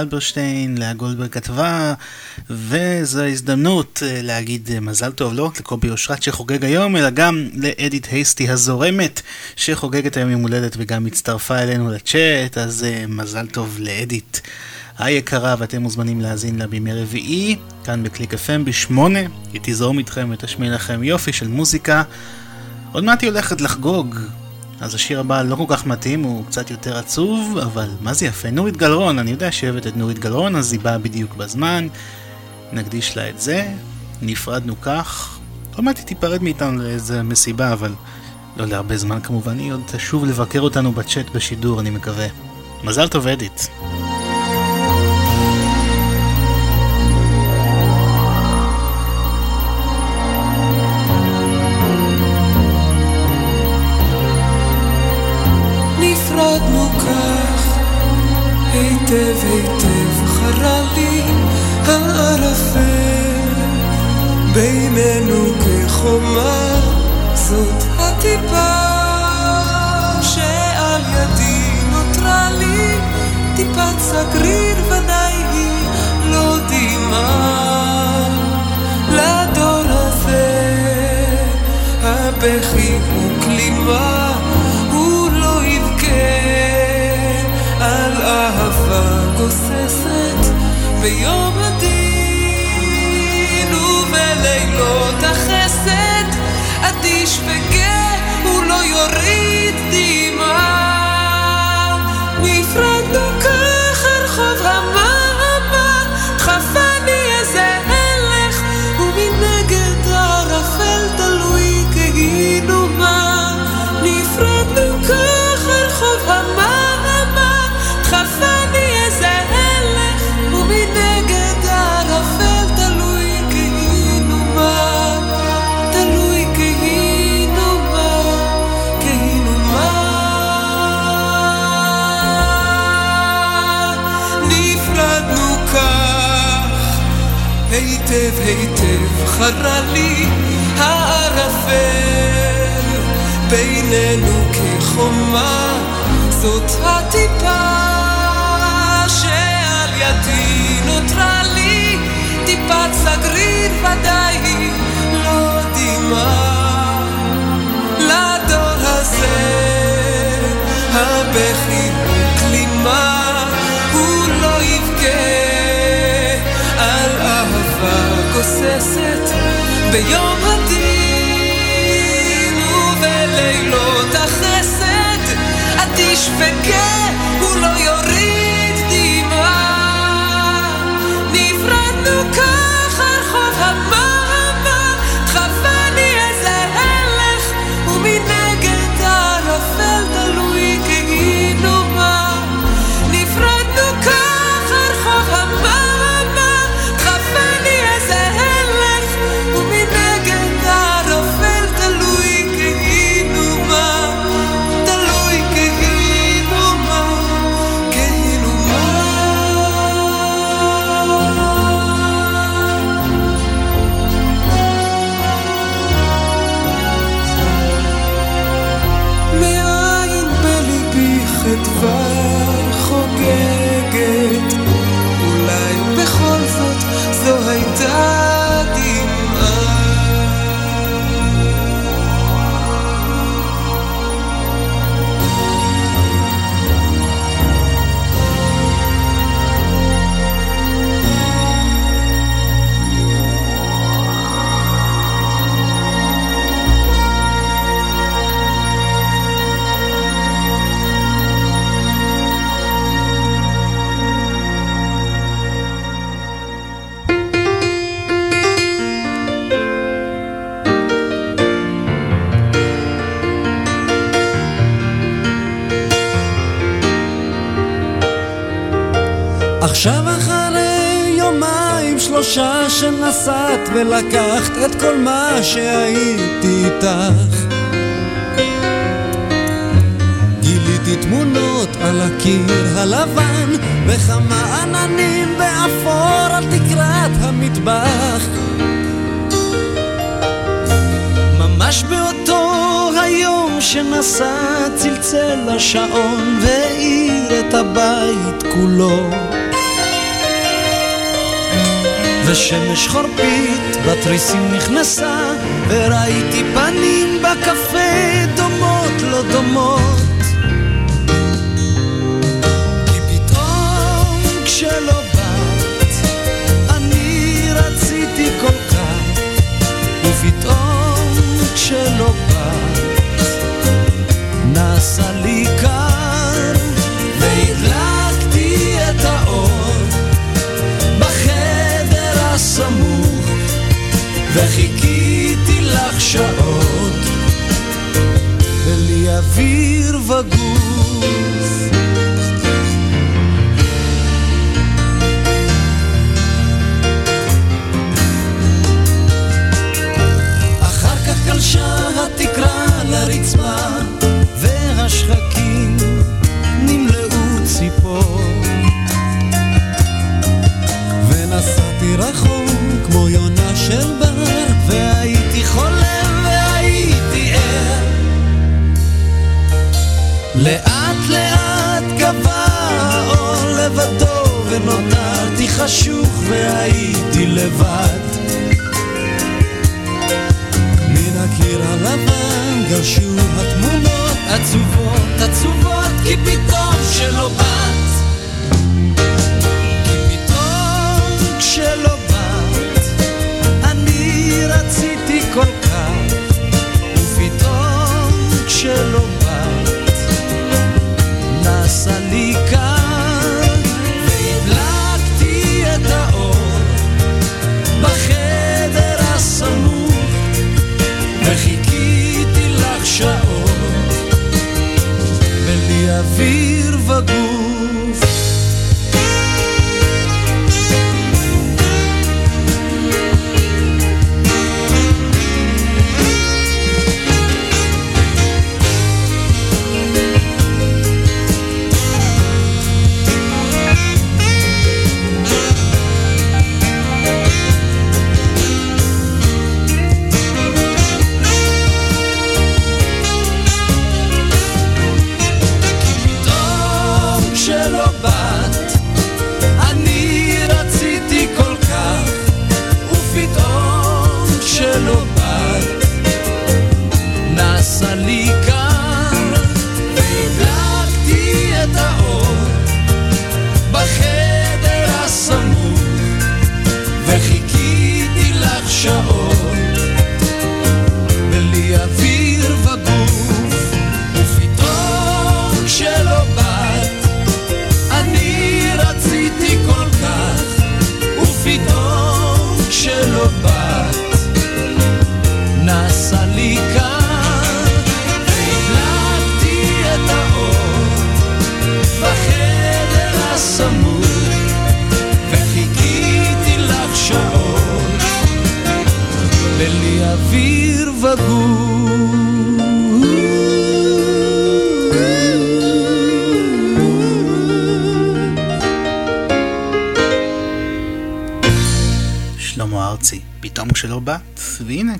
אלברשטיין, לאה גולדברג כתבה, וזו ההזדמנות אה, להגיד אה, מזל טוב לא רק לקובי אושרת שחוגג היום, אלא גם לאדית הייסטי הזורמת, שחוגגת היום יום הולדת וגם הצטרפה אלינו לצ'אט, אז אה, מזל טוב לאדית היקרה, ואתם מוזמנים להאזין לה בימי רביעי, כאן בקליק FM בשמונה, היא תזרום איתכם ותשמיע לכם יופי של מוזיקה. עוד מעט היא הולכת לחגוג, אז השיר הבא לא כל כך מתאים, הוא קצת יותר עצוב, אבל מה זה יפה? נורית גלרון, אני יודע שאוהבת את נורית גלרון, אז היא באה בדיוק בזמן. נקדיש לה את זה, נפרדנו כך. עוד מעט היא תיפרד מאיתנו לאיזה מסיבה, אבל לא להרבה זמן כמובן, היא עוד תשוב לבקר אותנו בצ'אט בשידור, אני מקווה. מזל טוב אדית. בינינו כחומה. זאת הטיפה שעל ידי נותרה לי. טיפת סגריר ודאי היא לא דמעה. לדור הזה הבכי הוא כלימה. הוא לא יבכה על אהבה גוססת ביום ובלילות החסד אדיש וגא הוא לא יוריד דמעה. נפרדנו כך רחוב המעמד היטב היטב חרה לי הערפל. בינינו כחומה זאת הטיפה שעל ידי נותרה לי. טיפת סגריר ודאי לא דמעה לדור הזה ביום הדין ובלילות החסד אדיש וגא שלושה שנסעת ולקחת את כל מה שהייתי איתך. גיליתי תמונות על הקיר הלבן וכמה עננים באפור על תקרת המטבח. ממש באותו היום שנסע צלצל השעון והאיר את הבית כולו ושמש חורפית בתריסים נכנסה וראיתי פנים בקפה דומות לא דומות. כי פתאום כשלא באת אני רציתי כל כך ופתאום כשלא וחיכיתי לך שעות. בלי אוויר וגוף אחר כך גלשה התקרה לרצפה והשחקים נמלאו ציפור. ונסעתי רחוק כמו יונה של בר חשוך והייתי לבד. מן הקיר הלבן גרשו התמונות עצובות, עצובות, כי פתאום שלא באת. כי פתאום כשלא באת, אני רציתי כל כך, ופתאום כשלא באת, נעשה לי אוויר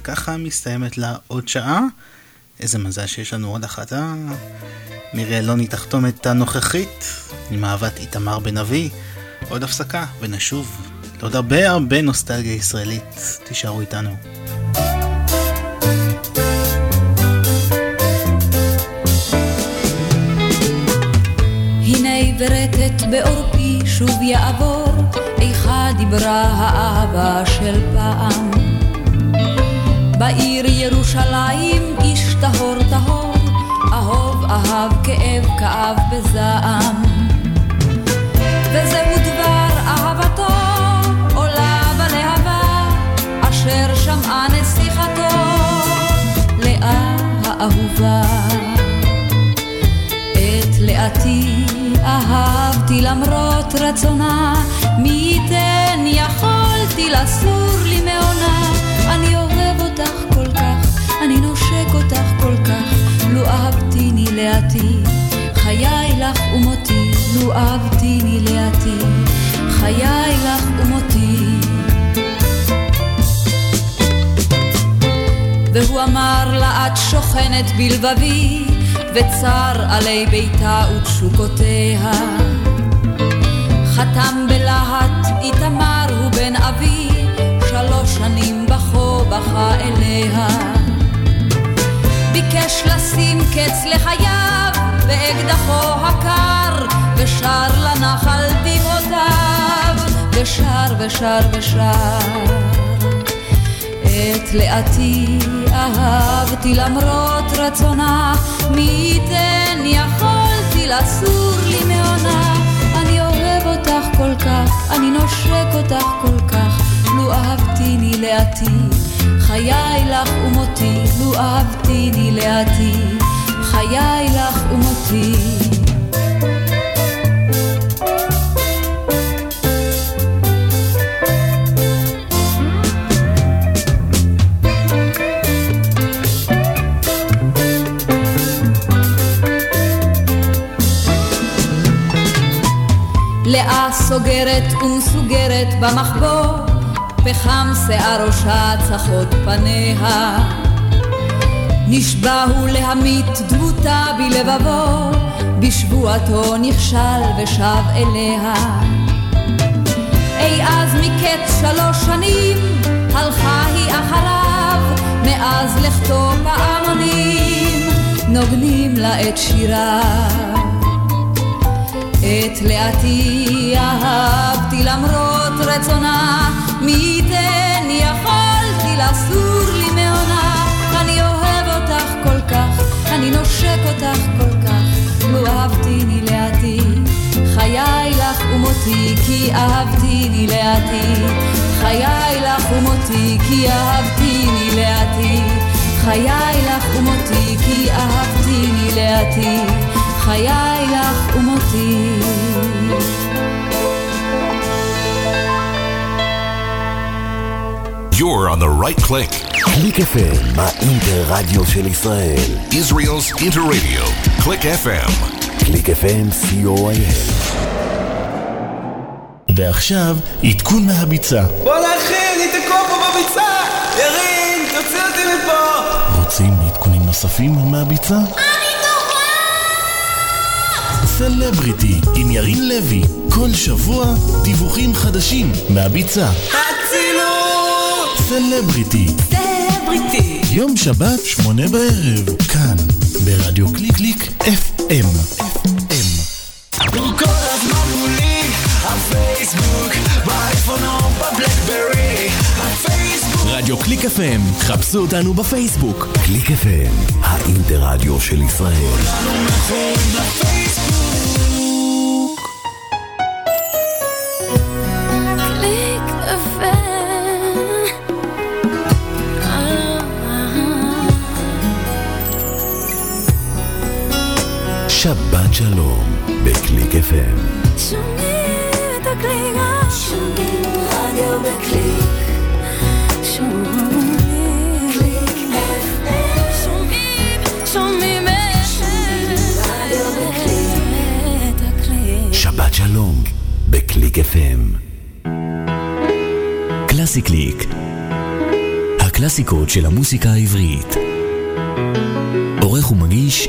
ככה מסתיימת לה עוד שעה. איזה מזל שיש לנו עוד אחת, אה? נראה אלוני תחתום את הנוכחית עם אהבת איתמר בן אבי. עוד הפסקה ונשוב לעוד הרבה הרבה נוסטלגיה ישראלית. תישארו איתנו. שוב יעבור, איכה דיברה האהבה של פעם. בעיר ירושלים איש טהור טהור, אהוב אהב כאב כאב בזעם. וזהו דבר אהבתו, עולה בלהבה, אשר שמעה נסיכתו, לאה האהובה. את לאתי אהבתי למרות רצונה, מי ייתן יכולתי לסור לי מעונה. אני לאתי, חיי לך ומותי, לו אהבתיני לאתי, חיי לך ומותי. והוא אמר לה את שוכנת בלבבי וצר עלי ביתה ותשוקותיה. חתם בלהט איתמר הוא בן אבי, שלוש שנים בכו בכה אליה. ביקש לשים קץ לחייו באקדחו הקר, ושר לנחל דמעותיו, ושר ושר ושר. את לאתי אהבתי למרות רצונה, מי ייתן יכולתי לסור לי מעונה. אני אוהב אותך כל כך, אני נושק אותך כל כך, לו אהבתיני לאתי, חיי לך ומותי, לו אהבתיני לאתי, חיי לך ומותי. לאה סוגרת ומסוגרת במחבוא, פחם שיער ראשה צחות פניה. נשבע הוא להמית דמותה בלבבו, בשבועתו נכשל ושב אליה. אי אז מקץ שלוש שנים, הלכה היא אחריו, מאז לכתו פעמונים, נוגנים לה את שיריו. את לאתי אהבתי למרות רצונה, מי ייתן יכולתי לסור לי מעונה. אני אוהב אותך כל כך, אני נושק אותך כל כך, לו אהבתיני לאתי. חיי לך ומותי כי אהבתיני לאתי. חיי לך ומותי כי אהבתיני לאתי. חיי לך ומותי כי אהבתיני לאתי. חיי לך ומותי. You're on the right click. קליק FM, האינטר רדיו של ישראל. Israel's Interradio. Click FM. קליק FM, co.il. ועכשיו, עדכון מהביצה. בוא נכין, היא תקוע פה בביצה! ירין, תוציא אותי מפה! רוצים עדכונים נוספים מהביצה? סלבריטי עם ירין לוי, כל שבוע דיווחים חדשים מהביצה. סלבריטי, סלבריטי! יום שבת, שמונה בערב, כאן, ברדיו קליק קליק FM. הוא כל הזמן מולי, הפייסבוק, באייפון או בבלקברי, הפייסבוק רדיו קליק FM, חפשו אותנו בפייסבוק. קליק FM, האינטר רדיו של ישראל. כולנו מכורים לפייסבוק שלום, בקליק FM. שומעים את הקליקה, שומעים רדיו בקליק. הקליק. שבת שלום, בקליק FM. קלאסי קליק. הקלאסיקות של המוסיקה העברית. עורך ומגיש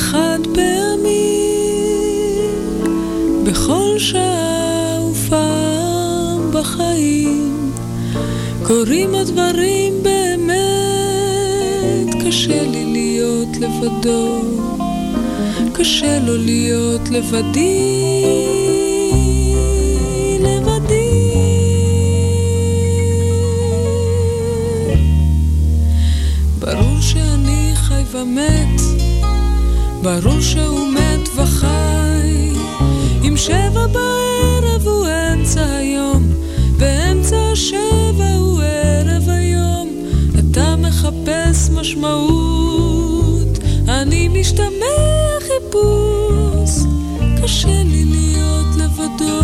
וחד פעמי בכל שעה ופעם בחיים קורים הדברים באמת קשה לי להיות לבדו קשה לו להיות לבדי ברור שהוא מת וחי. אם שבע בערב הוא אמצע היום, באמצע השבע הוא ערב היום. אתה מחפש משמעות, אני משתמע חיפוש. קשה לי להיות לבדו,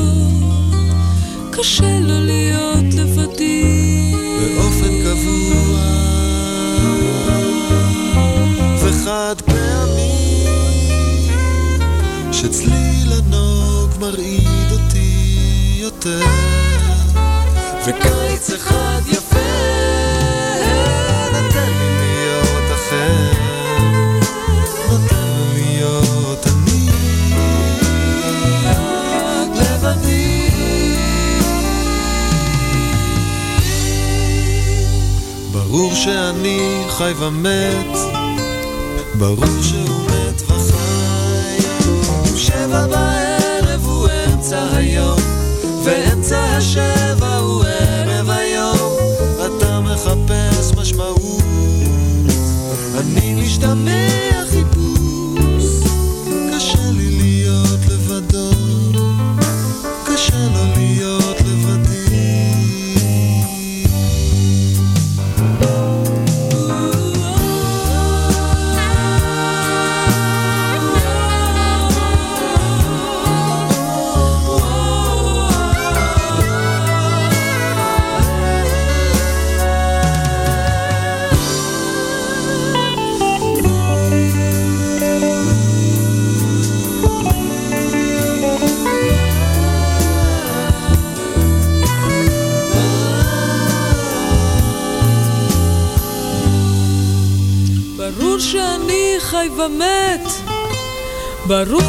קשה לו להיות לבדי. באופן קבוע שצליל הנוג מרעיד אותי יותר. וקיץ אחד יפה נותן לי להיות אחר. ברור שאני חי ומת, ברור שהוא השבע הוא ערב היום. אתה מחפש משמעות, אני משתמע ברור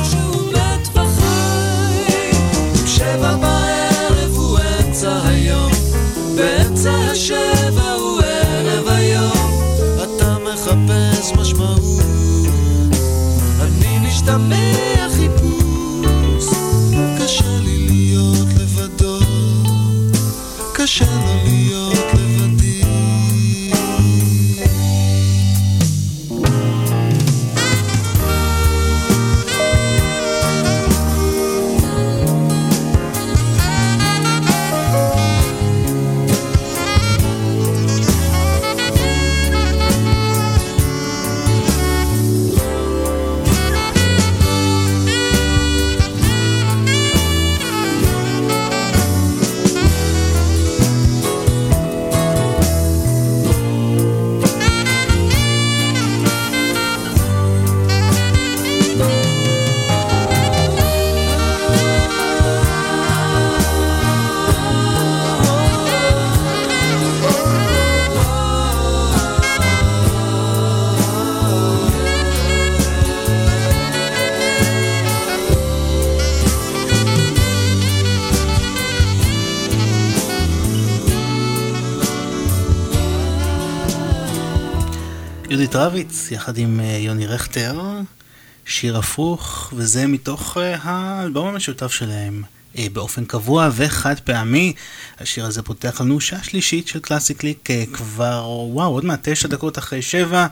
רביץ יחד עם אה, יוני רכטר, שיר הפוך, וזה מתוך אה, האלבום המשותף שלהם. אה, באופן קבוע וחד פעמי. השיר הזה פותח לנו שעה שלישית של קלאסי קליק כבר, וואו, עוד מעט תשע דקות אחרי שבע.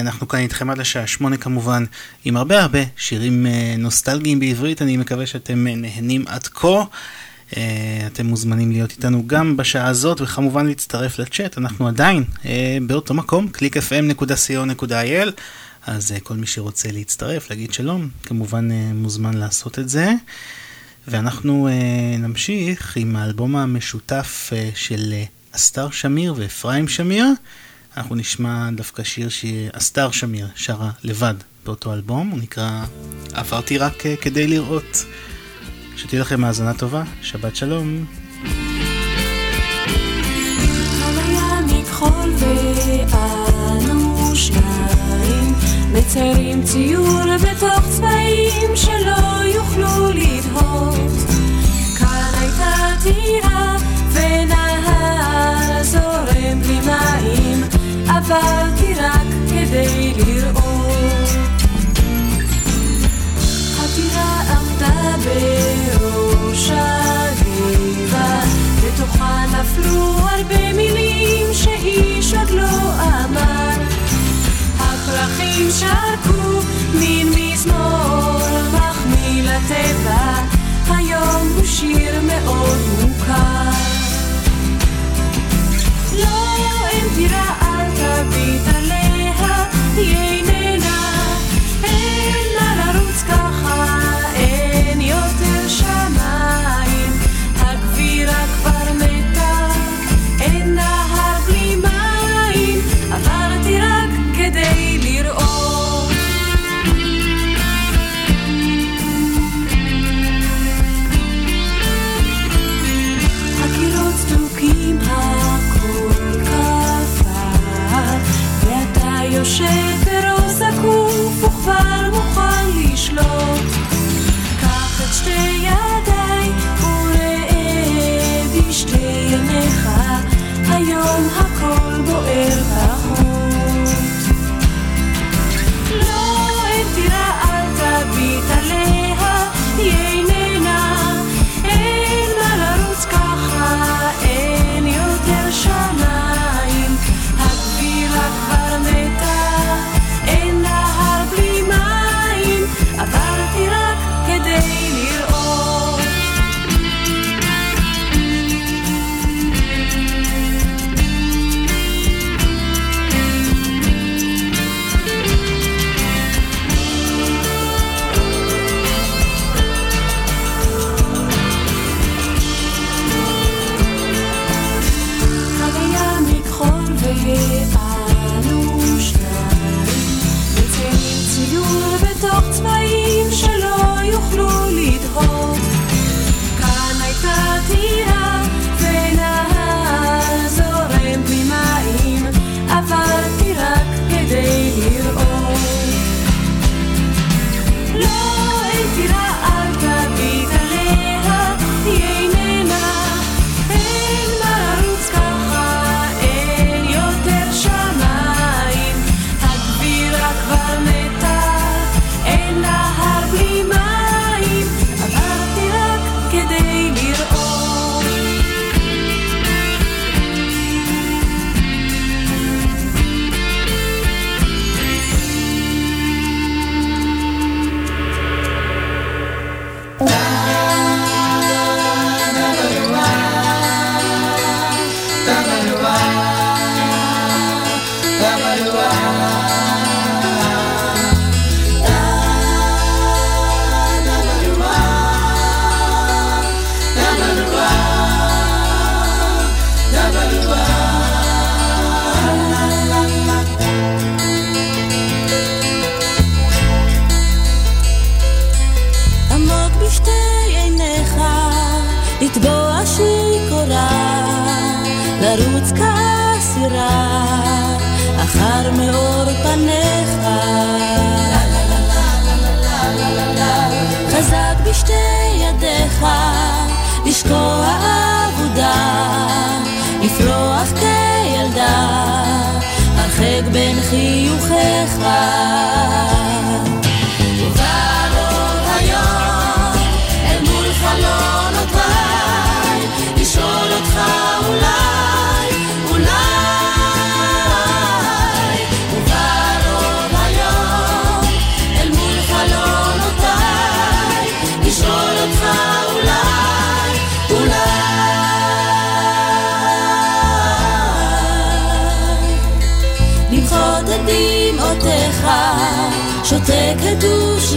אנחנו כאן איתכם עד השעה שמונה כמובן, עם הרבה הרבה שירים נוסטלגיים בעברית, אני מקווה שאתם נהנים עד כה. Uh, אתם מוזמנים להיות איתנו גם בשעה הזאת וכמובן להצטרף לצ'אט, אנחנו עדיין uh, באותו מקום, www.clickfm.co.il אז uh, כל מי שרוצה להצטרף, להגיד שלום, כמובן מוזמן לעשות את זה. ואנחנו נמשיך עם האלבום המשותף של אסתר שמיר ואפרים שמיר. אנחנו נשמע דווקא שיר שאסתר שמיר שרה לבד באותו אלבום, הוא נקרא עברתי רק כדי לראות. שתהיה לכם האזנה טובה, שבת שלום. מציירים ציור בתוך צבעים שלא יוכלו לדהות. כאן הייתה טירה ונהר זורם בלי מים, עברתי רק כדי לראות. הטירה עמדה בראש הגבעה, בתוכה נפלו הרבה מילים שאיש עוד לא אמר. הפרחים שרקו מין שיר מאוד מוכר. לא, אין טירה, אל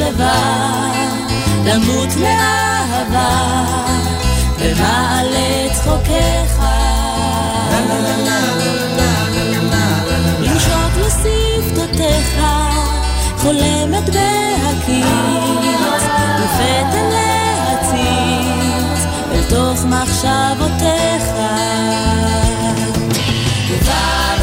ושלווה, למות מאהבה, ומעלה צחוקיך. לנשוק לשפתותיך, חולמת בהקיץ, ופתע להציץ, אל תוך מחשבותיך. לבד,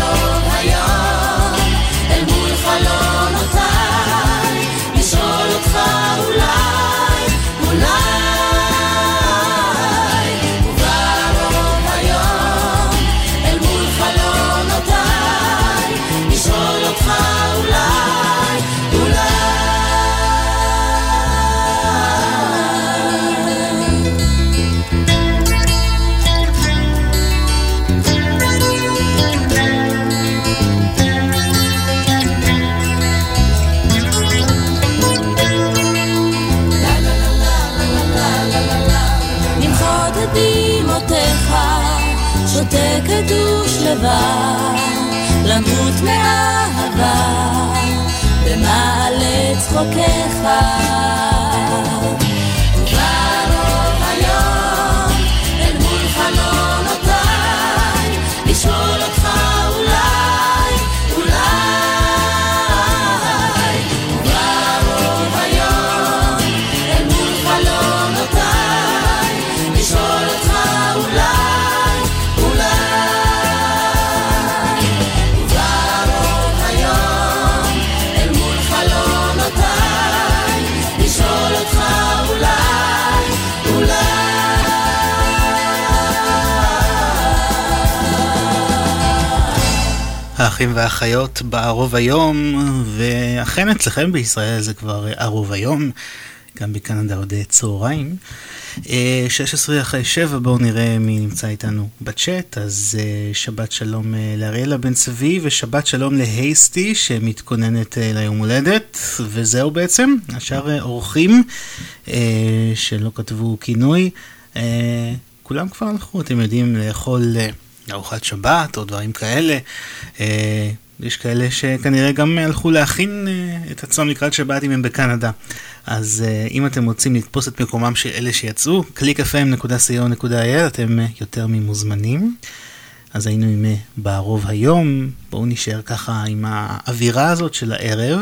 האחים והאחיות בערוב היום, ואכן אצלכם בישראל זה כבר ערוב היום, גם בקנדה עוד צהריים. 16 אה, אחרי 7, בואו נראה מי נמצא איתנו בצ'אט. אז אה, שבת שלום אה, לאריאלה בן צבי, ושבת שלום להייסטי שמתכוננת ליום הולדת, וזהו בעצם. השאר אורחים שלא כתבו כינוי. כולם כבר הלכו, אתם יודעים, לאכול... ארוחת שבת או דברים כאלה. אה, יש כאלה שכנראה גם הלכו להכין אה, את עצמם לקראת שבת אם הם בקנדה. אז אה, אם אתם רוצים לתפוס את מקומם של אלה שיצאו, www.clickfm.co.il אתם יותר ממוזמנים. אז היינו עם בערוב היום, בואו נשאר ככה עם האווירה הזאת של הערב,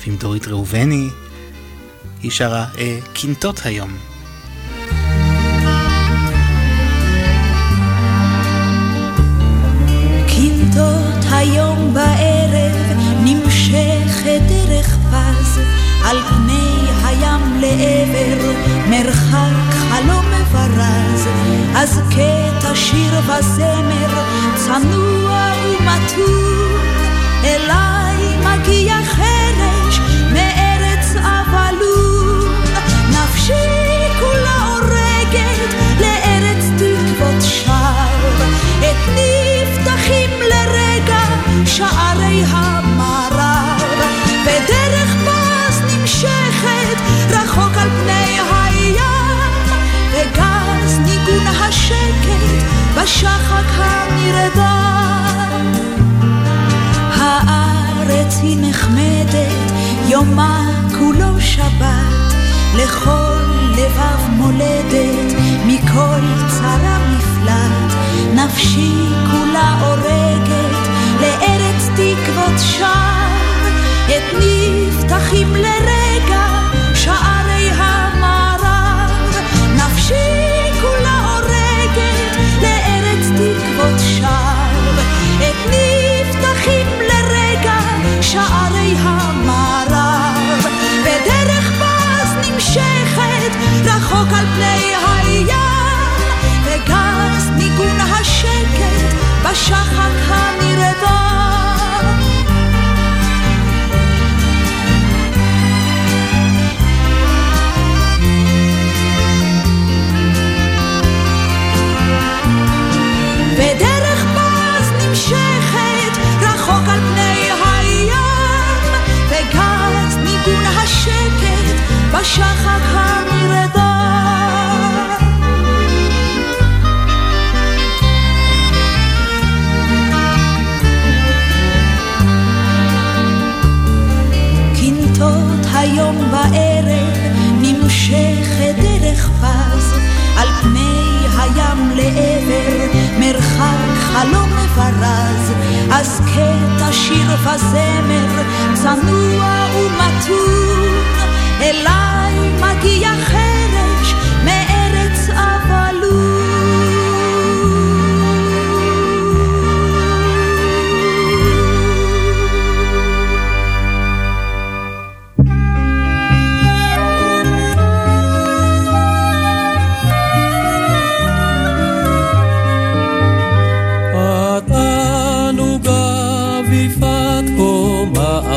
ועם דורית ראובני, היא שרה קינטות היום. אז קטע שיר וזמר צנוע ומתון אליי מגיע חרש מארץ אבלון. נפשי כולה הורגת לארץ תקוות שר את השקט בשחק הנרדם. הארץ היא נחמדת, יומה כולו שבת, לכל לבב מולדת, מכל צרה מפלט, נפשי כולה אורגת, לארץ תקוות שם, את נפתחים לרגע שערי המערב, נפשי שערי המערב, ודרך פז נמשכת רחוק על פני הים, וגס ניגון השקט בשחק הנרדם. בשחק הנרדה. קינטות היום בערב נמשכת דרך פז על פני הים לעבר מרחק חלום מברז אז קטע שיר וזמר צנוע ומתון אליי מגיע חרש מארץ אבלות.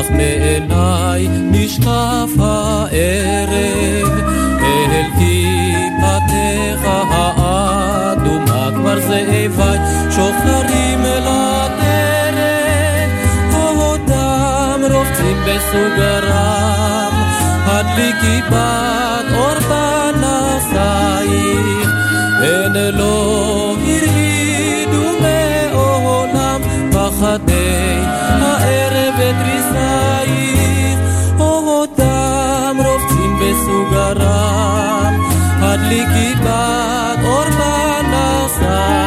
אך מעיניי נשקף הערב אל כיפתך האדומה כבר זאבי שוחרים אל הדרך עודם רובצים בסוגרם הדליק כיפת אור פנסייך הן לא כיפת אור פנסייך,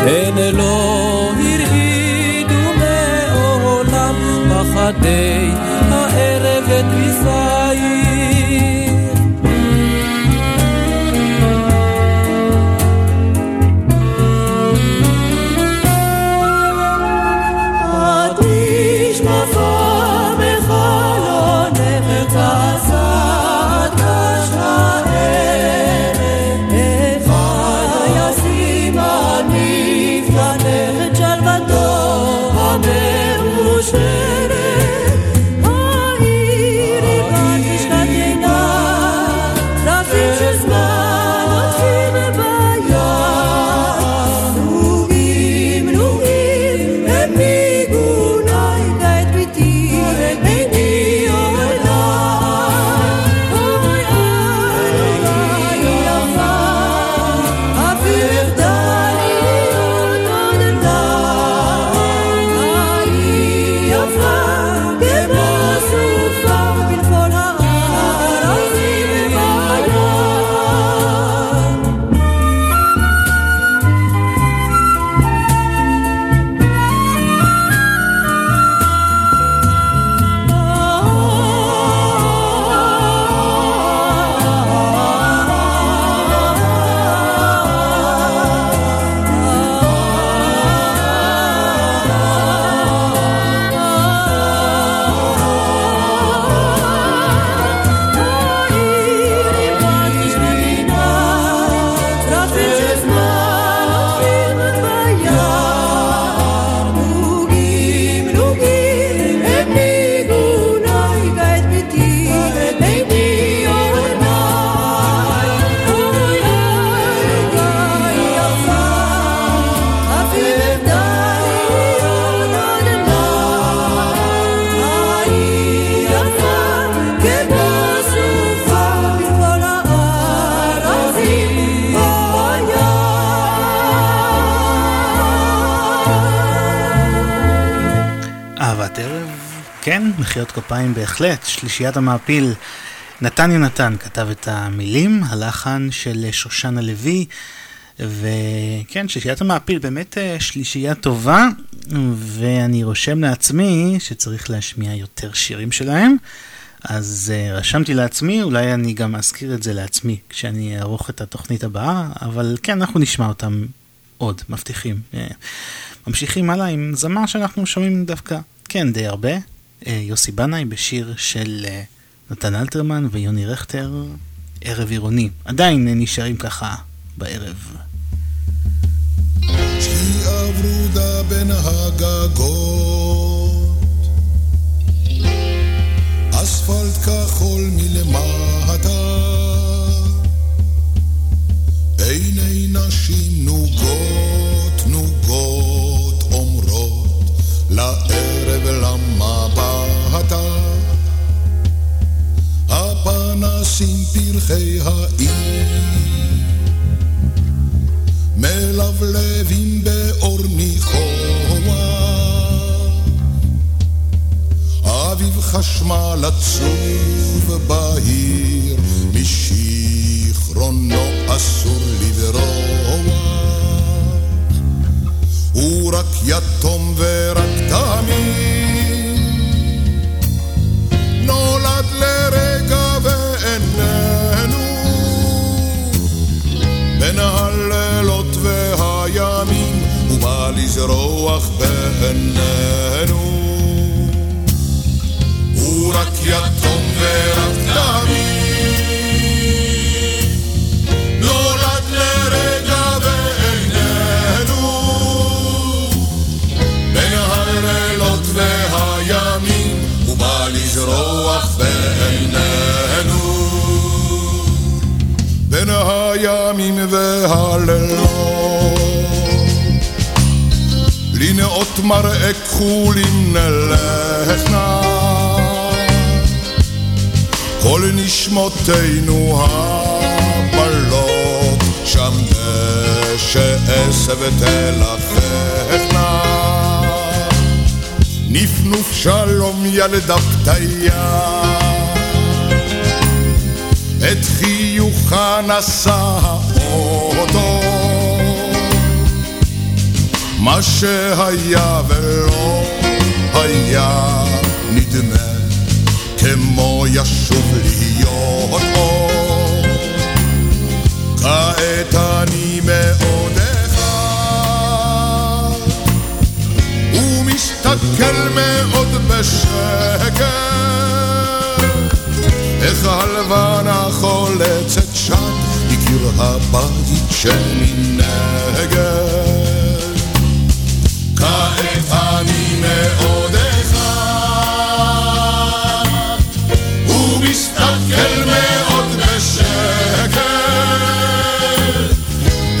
הן לא הרעידו מעולם פחדי הערב ותריסייך. מחיאות כפיים בהחלט. שלישיית המעפיל, נתן יונתן כתב את המילים, הלחן של שושנה לוי, וכן, שלישיית המעפיל באמת אה, שלישייה טובה, ואני רושם לעצמי שצריך להשמיע יותר שירים שלהם. אז uh, רשמתי לעצמי, אולי אני גם אזכיר את זה לעצמי כשאני אערוך את התוכנית הבאה, אבל כן, אנחנו נשמע אותם עוד, מבטיחים. Uh, ממשיכים הלאה עם זמר שאנחנו שומעים דווקא, כן, די הרבה, יוסי בנאי בשיר של uh, נתן אלתרמן ויוני רכטר, ערב עירוני. עדיין uh, נשארים ככה בערב. שקיעה ורודה בין הגגות אספלט כחול מלמטה עיני נשים נוגות אנשים פרחי העיר. מלבלבים באור ניחוח, אביב חשמל עצוב בהיר, משיכרונו אסור לברוח, הוא רק יתום ורק תמים, נולד לרגע בין הלילות והימים, ומה לזרוח בעינינו. הוא רק יתום ורק תמיד, נולד לרגע בעינינו, בין הלילות והימים, ומה לזרוח בעינינו. בין הימים והלילות. לנאות מראה כחולים נלך נא. כל נשמותינו הבלות שם דשא עשב ותלככנה נפנוף שלום ילדה פתיה את חיוכה נשא האוטו מה שהיה ולא היה נדמה כמו ישוב להיות אור כעת אני אחד ומסתכל מאוד בשקט איך הלבנה חולצת שם מקיר הבית שמנגד כעת אני מאוד אחד ומסתכל מאוד בשקט.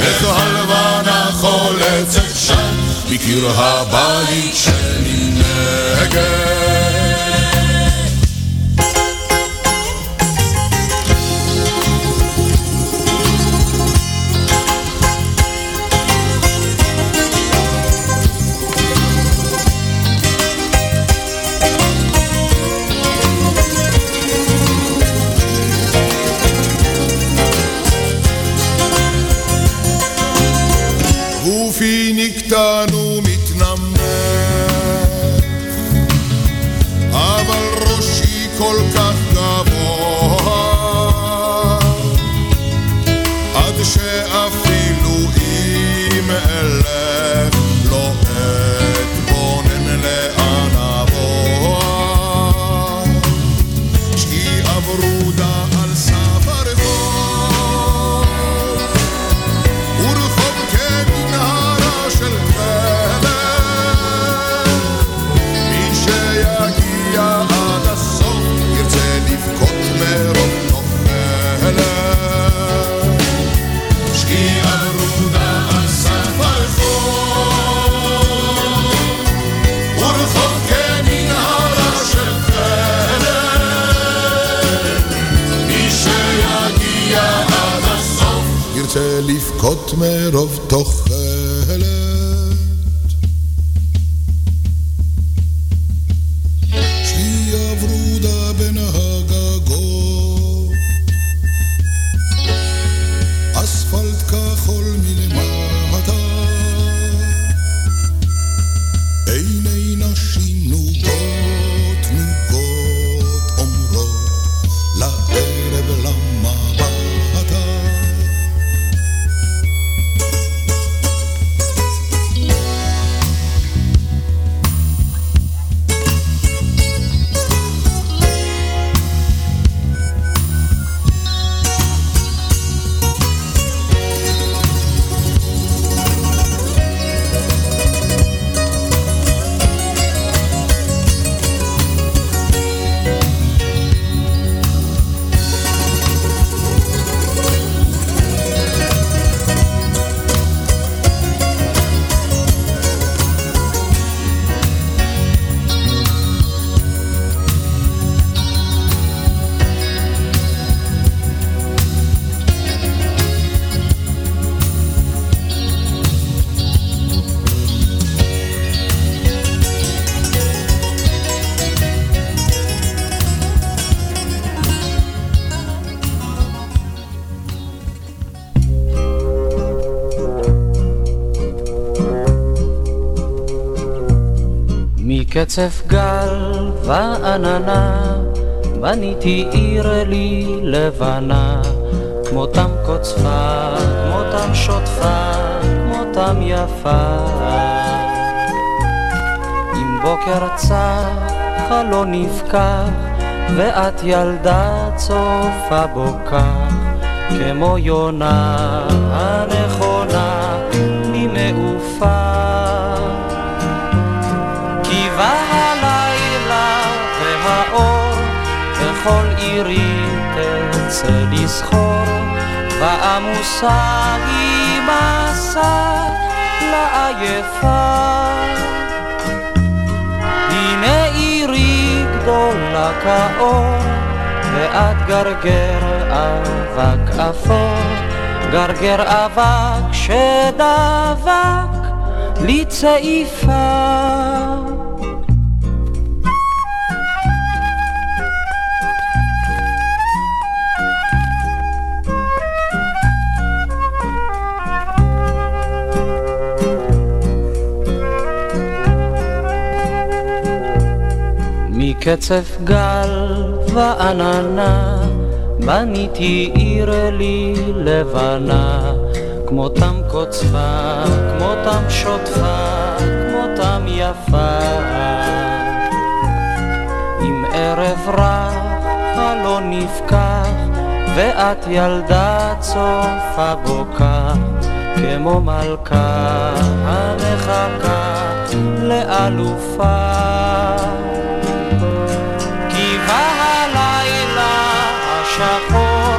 איך הלבנה חולצת שם מקיר הבית שמנגד בניתי עיר לי לבנה כמותם קוצפה, כמותם שוטפה, כמותם יפה. הבוקר צח, חלון נפקח, ואת ילדה צופה בו כמו יונה ועמוסה היא מסע לעייפה. הנה עירי גדולה כאור, ואת גרגר אבק אפור, גרגר אבק שדבק לי צעיפה. מקצף גל ועננה בניתי עיר לי לבנה. כמותם קוצפה, כמותם שוטפה, כמותם יפה. עם ערב רך חלון נפקח ואת ילדה צופה בוקה. כמו מלכה המחכה לאלופה שחור,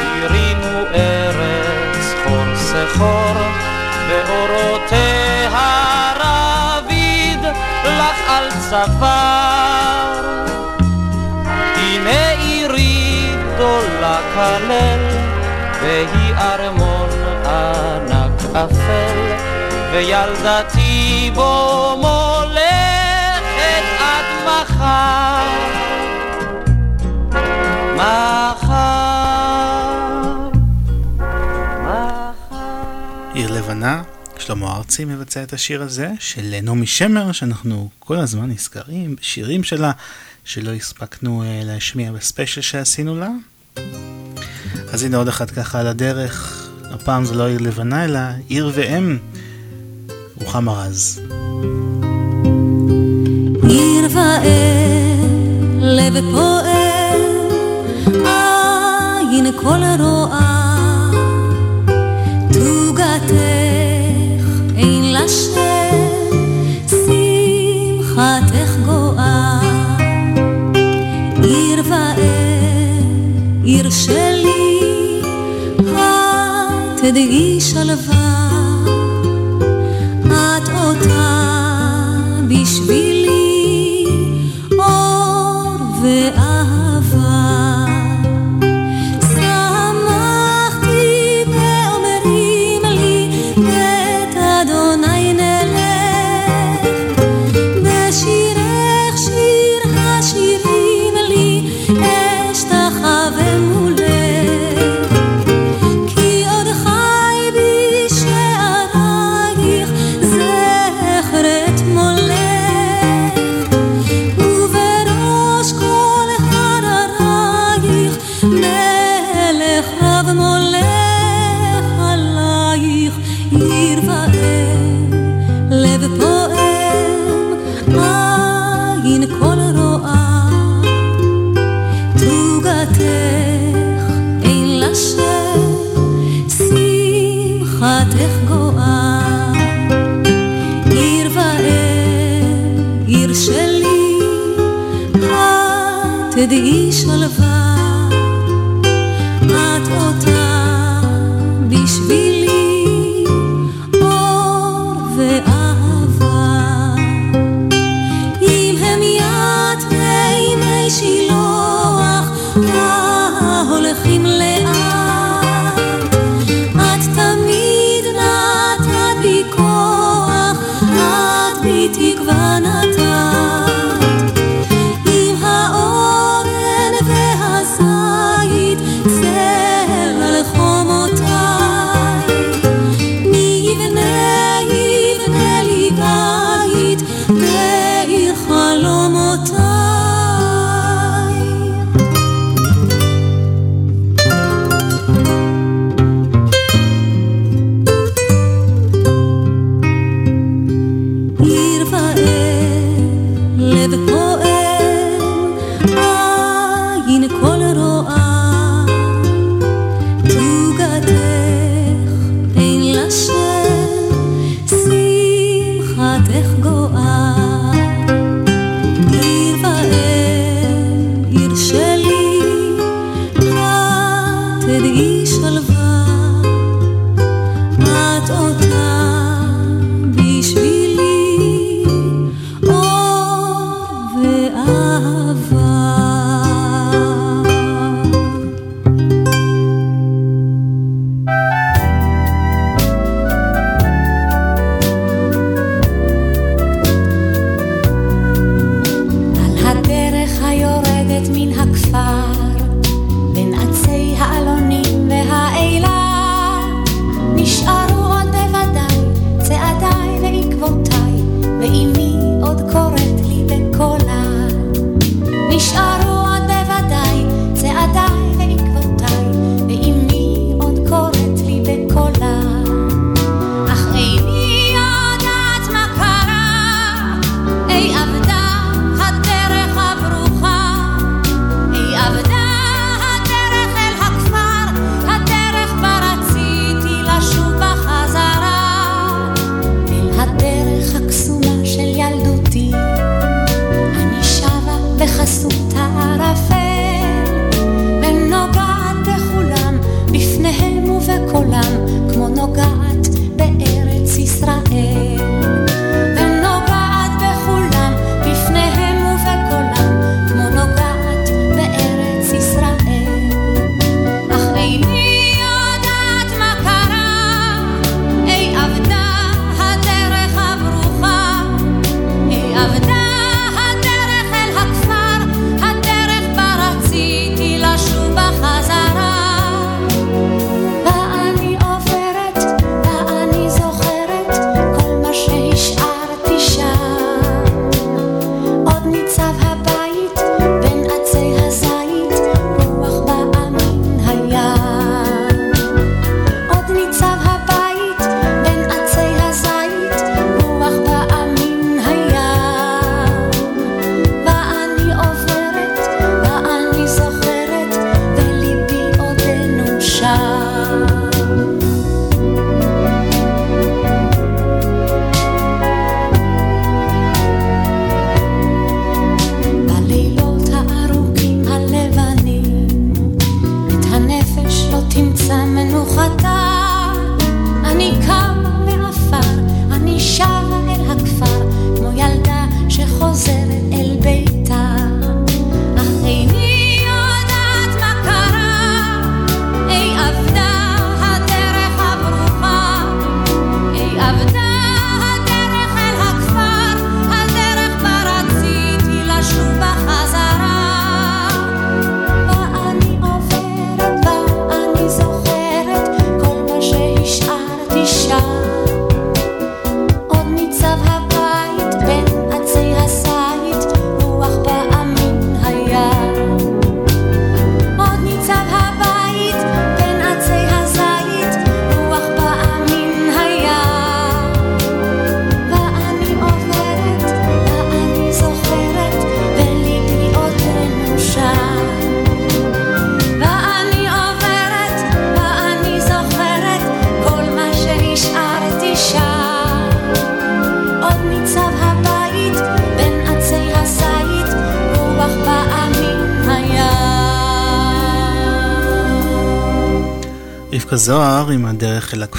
הרימו ארץ חור סחור, באורותיה רביד לך על צוואר. הנה עירי גדולה כלל, והיא ארמון ענק אפל, וילדתי בו מולכת עד מחר. עיר לבנה, שלמה ארצי מבצע את השיר הזה של נעמי שמר, שאנחנו כל הזמן נזכרים בשירים שלה, שלא הספקנו uh, להשמיע בספיישל שעשינו לה. אז הנה עוד אחת ככה על הדרך, הפעם זה לא עיר לבנה אלא עיר ואם, רוחמה רז. עין כל רואה, את תדעי שלווה, את אותה בשבילי,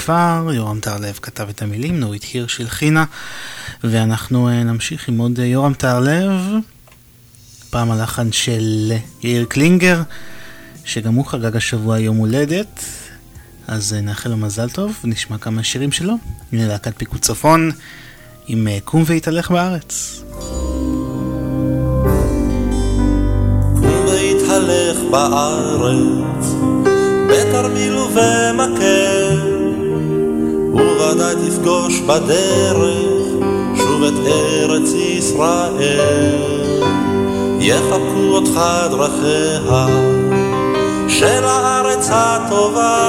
הכפר, יורם טהרלב כתב את המילים, נורית הירש הלחינה, ואנחנו אה, נמשיך עם עוד אה, יורם טהרלב, פעם הלחן של יאיר קלינגר, שגם הוא חגג השבוע יום הולדת, אז אה, נאחל לו מזל טוב ונשמע כמה שירים שלו. הנה להקת פיקוד צפון עם קום והתהלך בארץ. קום והתהלך בארץ בדרך שוב את ארץ ישראל. יחבקו אותך דרכיה של הארץ הטובה,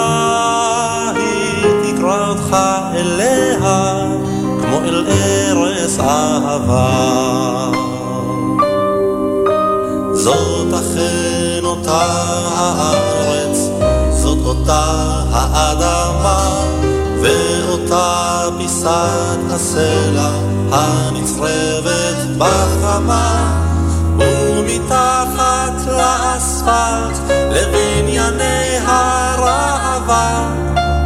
פיסת הסלע הנצרבת בחמה ומתחת לאספלט לבנייני הראווה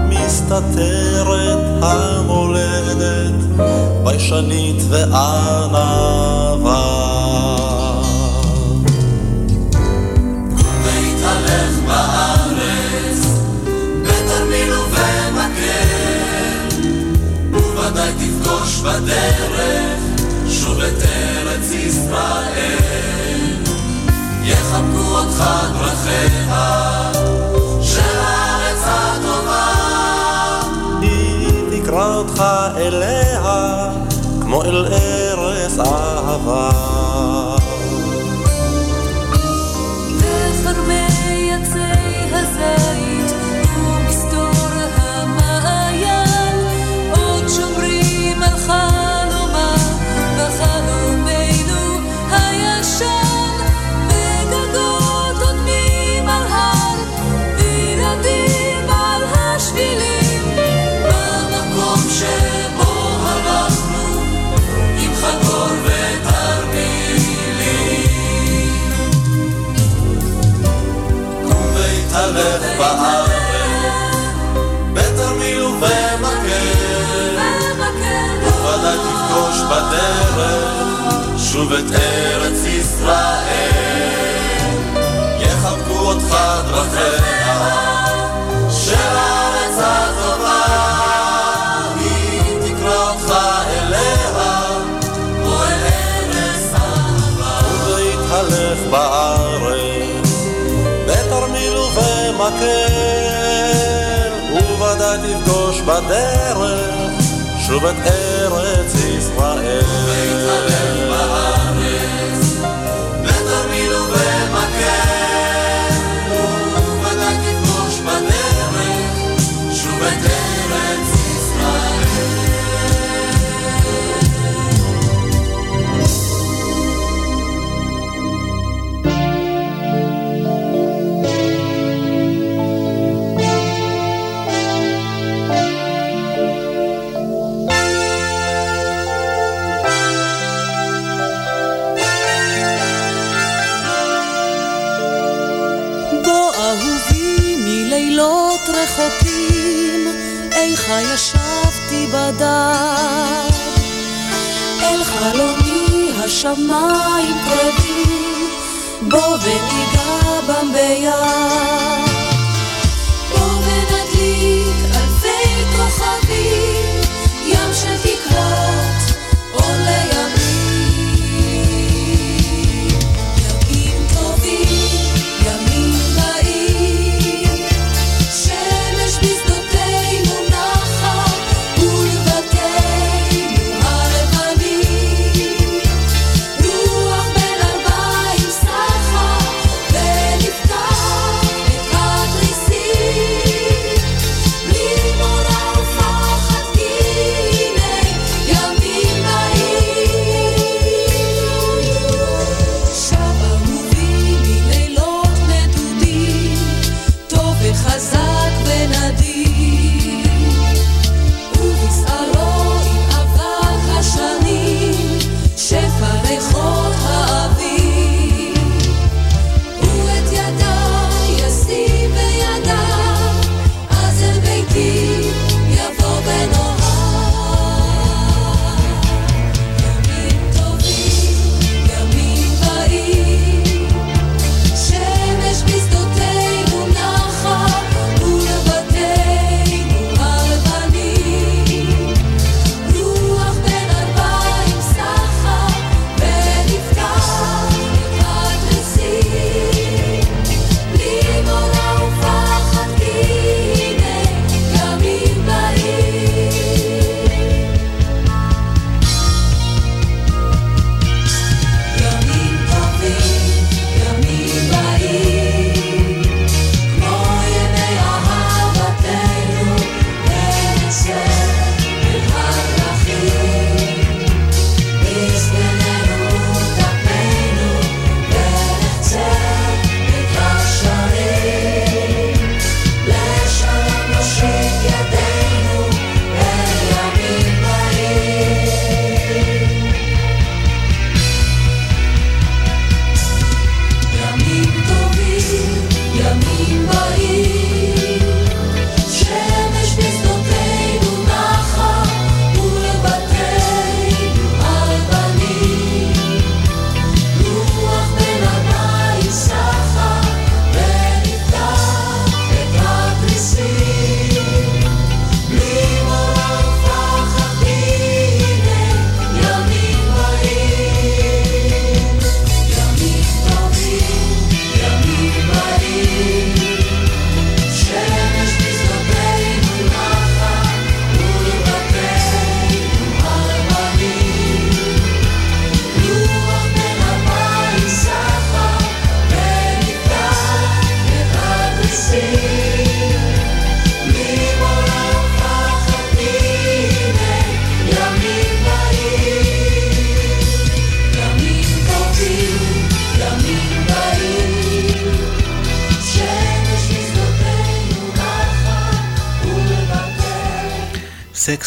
מסתתרת המולדת ביישנית וענווה בדרך, שוב את ארץ ישראל. יחבקו אותך דרכיה של הארץ הטובה. היא תקרא אותך אליה כמו אל ארץ שוב את ארץ ישראל. יחבקו אותך דרכיה של הארץ הטובה, היא תקרא אותך אליה, כמו אל ארץ אהבה. ובהתהלך בארץ, בתרמיל ובמקל, ובוודאי תפגוש בדרך שוב את ארץ ישראל. איכה ישבתי בדד. אל חלומי השמיים קרבים, בוא וניגע בם ביד.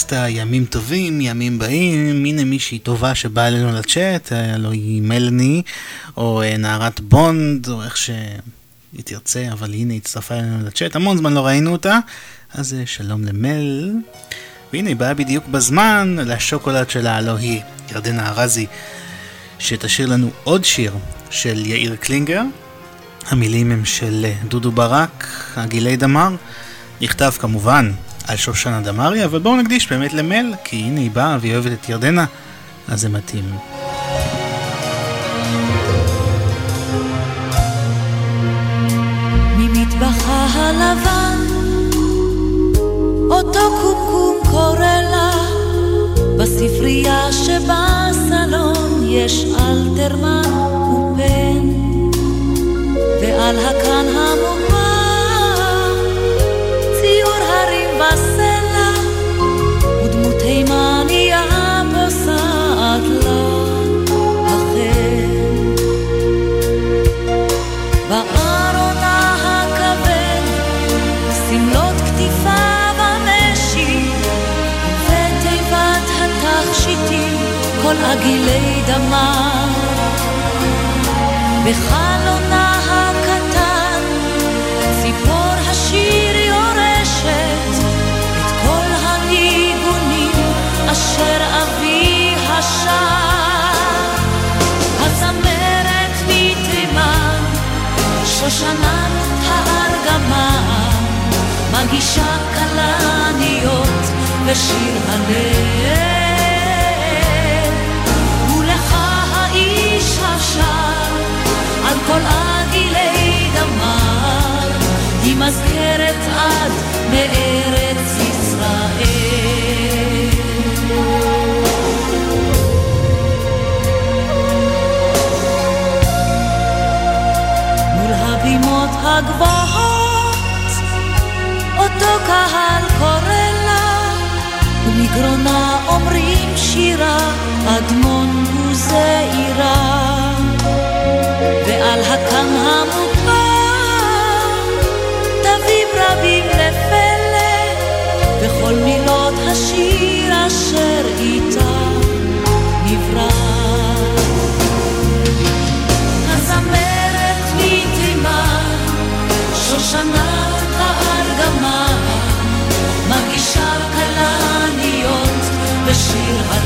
הטקסט הימים טובים, ימים באים, הנה מישהי טובה שבאה אלינו לצ'אט, הלוא היא מלני, או אה, נערת בונד, או איך שהיא תרצה, אבל הנה הצטרפה אלינו לצ'אט, המון זמן לא ראינו אותה, אז אה, שלום למל. והנה היא באה בדיוק בזמן לשוקולד שלה, הלוא היא ירדנה ארזי, שתשאיר לנו עוד שיר של יאיר קלינגר. המילים הם של אה, דודו ברק, הגילי דמר. נכתב כמובן על שושנה דמארי, אבל בואו נקדיש באמת למל, כי הנה היא באה והיא אוהבת את ירדנה, אז זה מתאים. ממטבחה אותו קומקום קורא לה, בספרייה שבסלון יש אלתרמן ופן, ועל הקן המוגבר כל עגילי דמה. בחלונה הקטן, ציפור השיר יורשת, את כל הניגונים אשר אבי השר. הזמרת מתימן, שושנת הארגמן, מגישה כלניות ושיר הלב. שירה, אדמון הוא זעירה.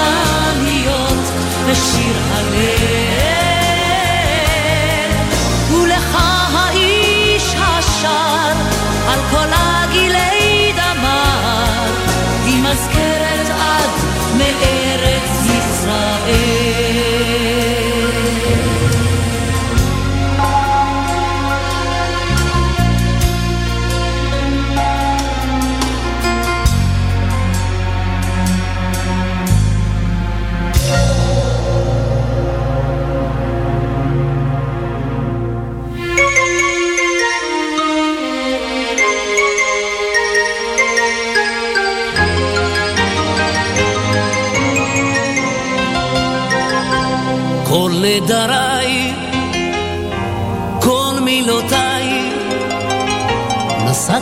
나?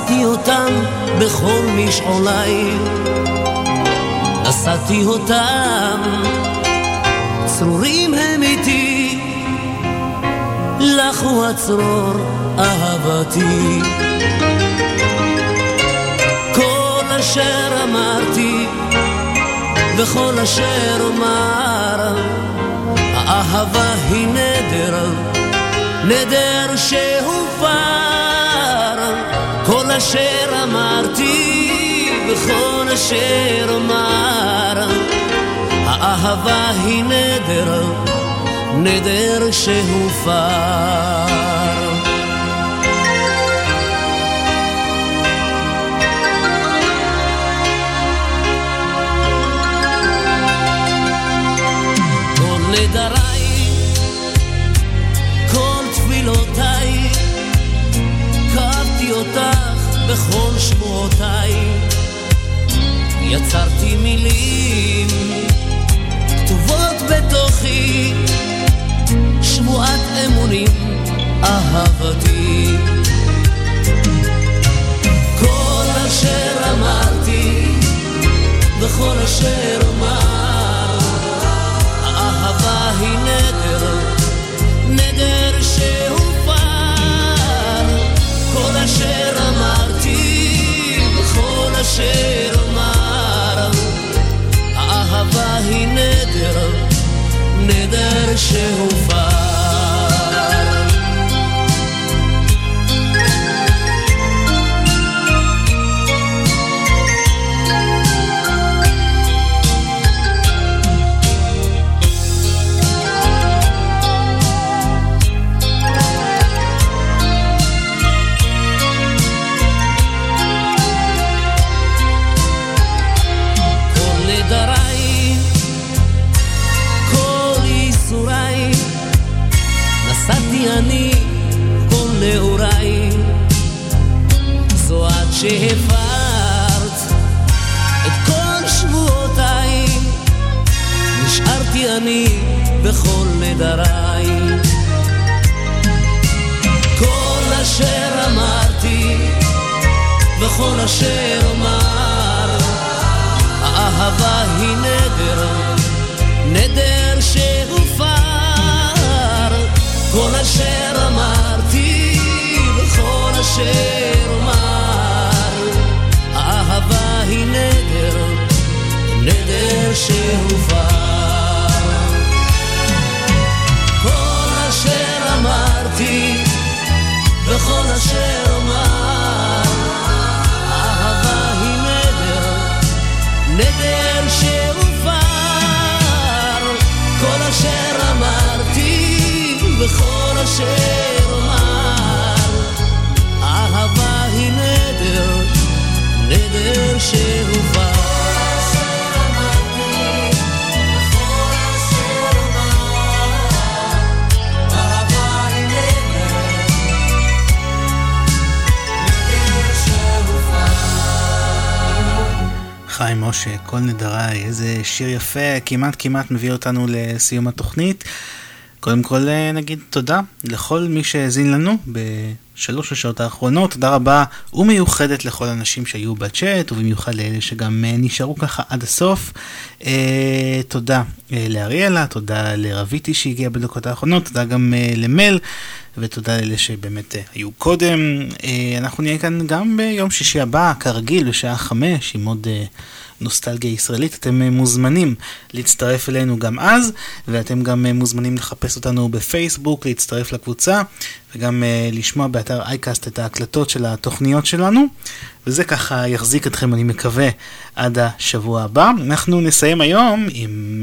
נשאתי אותם בכל משעוליי, נשאתי אותם, צרורים הם איתי, לך הוא הצרור אהבתי. כל אשר אמרתי וכל אשר אומר האהבה היא נדר, נדר שהופר. אשר אמרתי וכל אשר אומר, האהבה היא נדר, נדר שהופר. בכל שמועותיי, יצרתי מילים כתובות בתוכי, שבועת אמונים, אהבתי. כל אשר אמרתי וכל אשר אומר אהבה היא אשר אומר, האהבה היא נדר, נדר שהופר. אשר אומר האהבה היא נדר, נדר שהופר. כל אשר אמרתי וכל אשר אשר אומר, אהבה היא נדר, נדר שהופר. חיים משה, כל נדריי, איזה שיר יפה, כמעט כמעט מביא אותנו לסיום התוכנית. קודם כל אה, נגיד תודה לכל מי שהאזין לנו בשלוש השעות האחרונות, תודה רבה ומיוחדת לכל האנשים שהיו בצ'אט, ובמיוחד לאלה שגם אה, נשארו ככה עד הסוף. אה, תודה לאריאלה, תודה לרביטי שהגיע בדקות האחרונות, תודה גם למל. ותודה לאלה שבאמת היו קודם. אנחנו נהיה כאן גם ביום שישי הבא, כרגיל, בשעה חמש, עם עוד נוסטלגיה ישראלית. אתם אה, מוזמנים להצטרף אלינו גם אז, ואתם גם אה, מוזמנים לחפש אותנו בפייסבוק, להצטרף לקבוצה, וגם אה, לשמוע באתר אייקאסט את ההקלטות של התוכניות שלנו. וזה ככה יחזיק אתכם, אני מקווה, עד השבוע הבא. אנחנו נסיים היום עם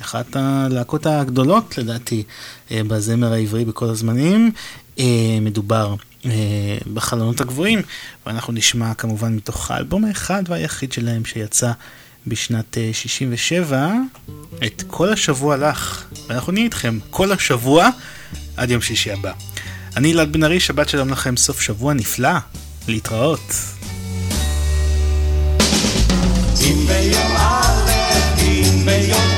אחת הלהקות הגדולות, לדעתי, בזמר העברי בכל הזמנים. מדובר בחלונות הגבוהים, ואנחנו נשמע כמובן מתוך האלבום האחד והיחיד שלהם שיצא בשנת אה, 67, את כל השבוע לך. ואנחנו נהיה איתכם כל השבוע עד יום שישי הבא. אני אלעד בן ארי, שבת שלום לכם, סוף שבוע נפלא. להתראות. אם ביום א', אם ביום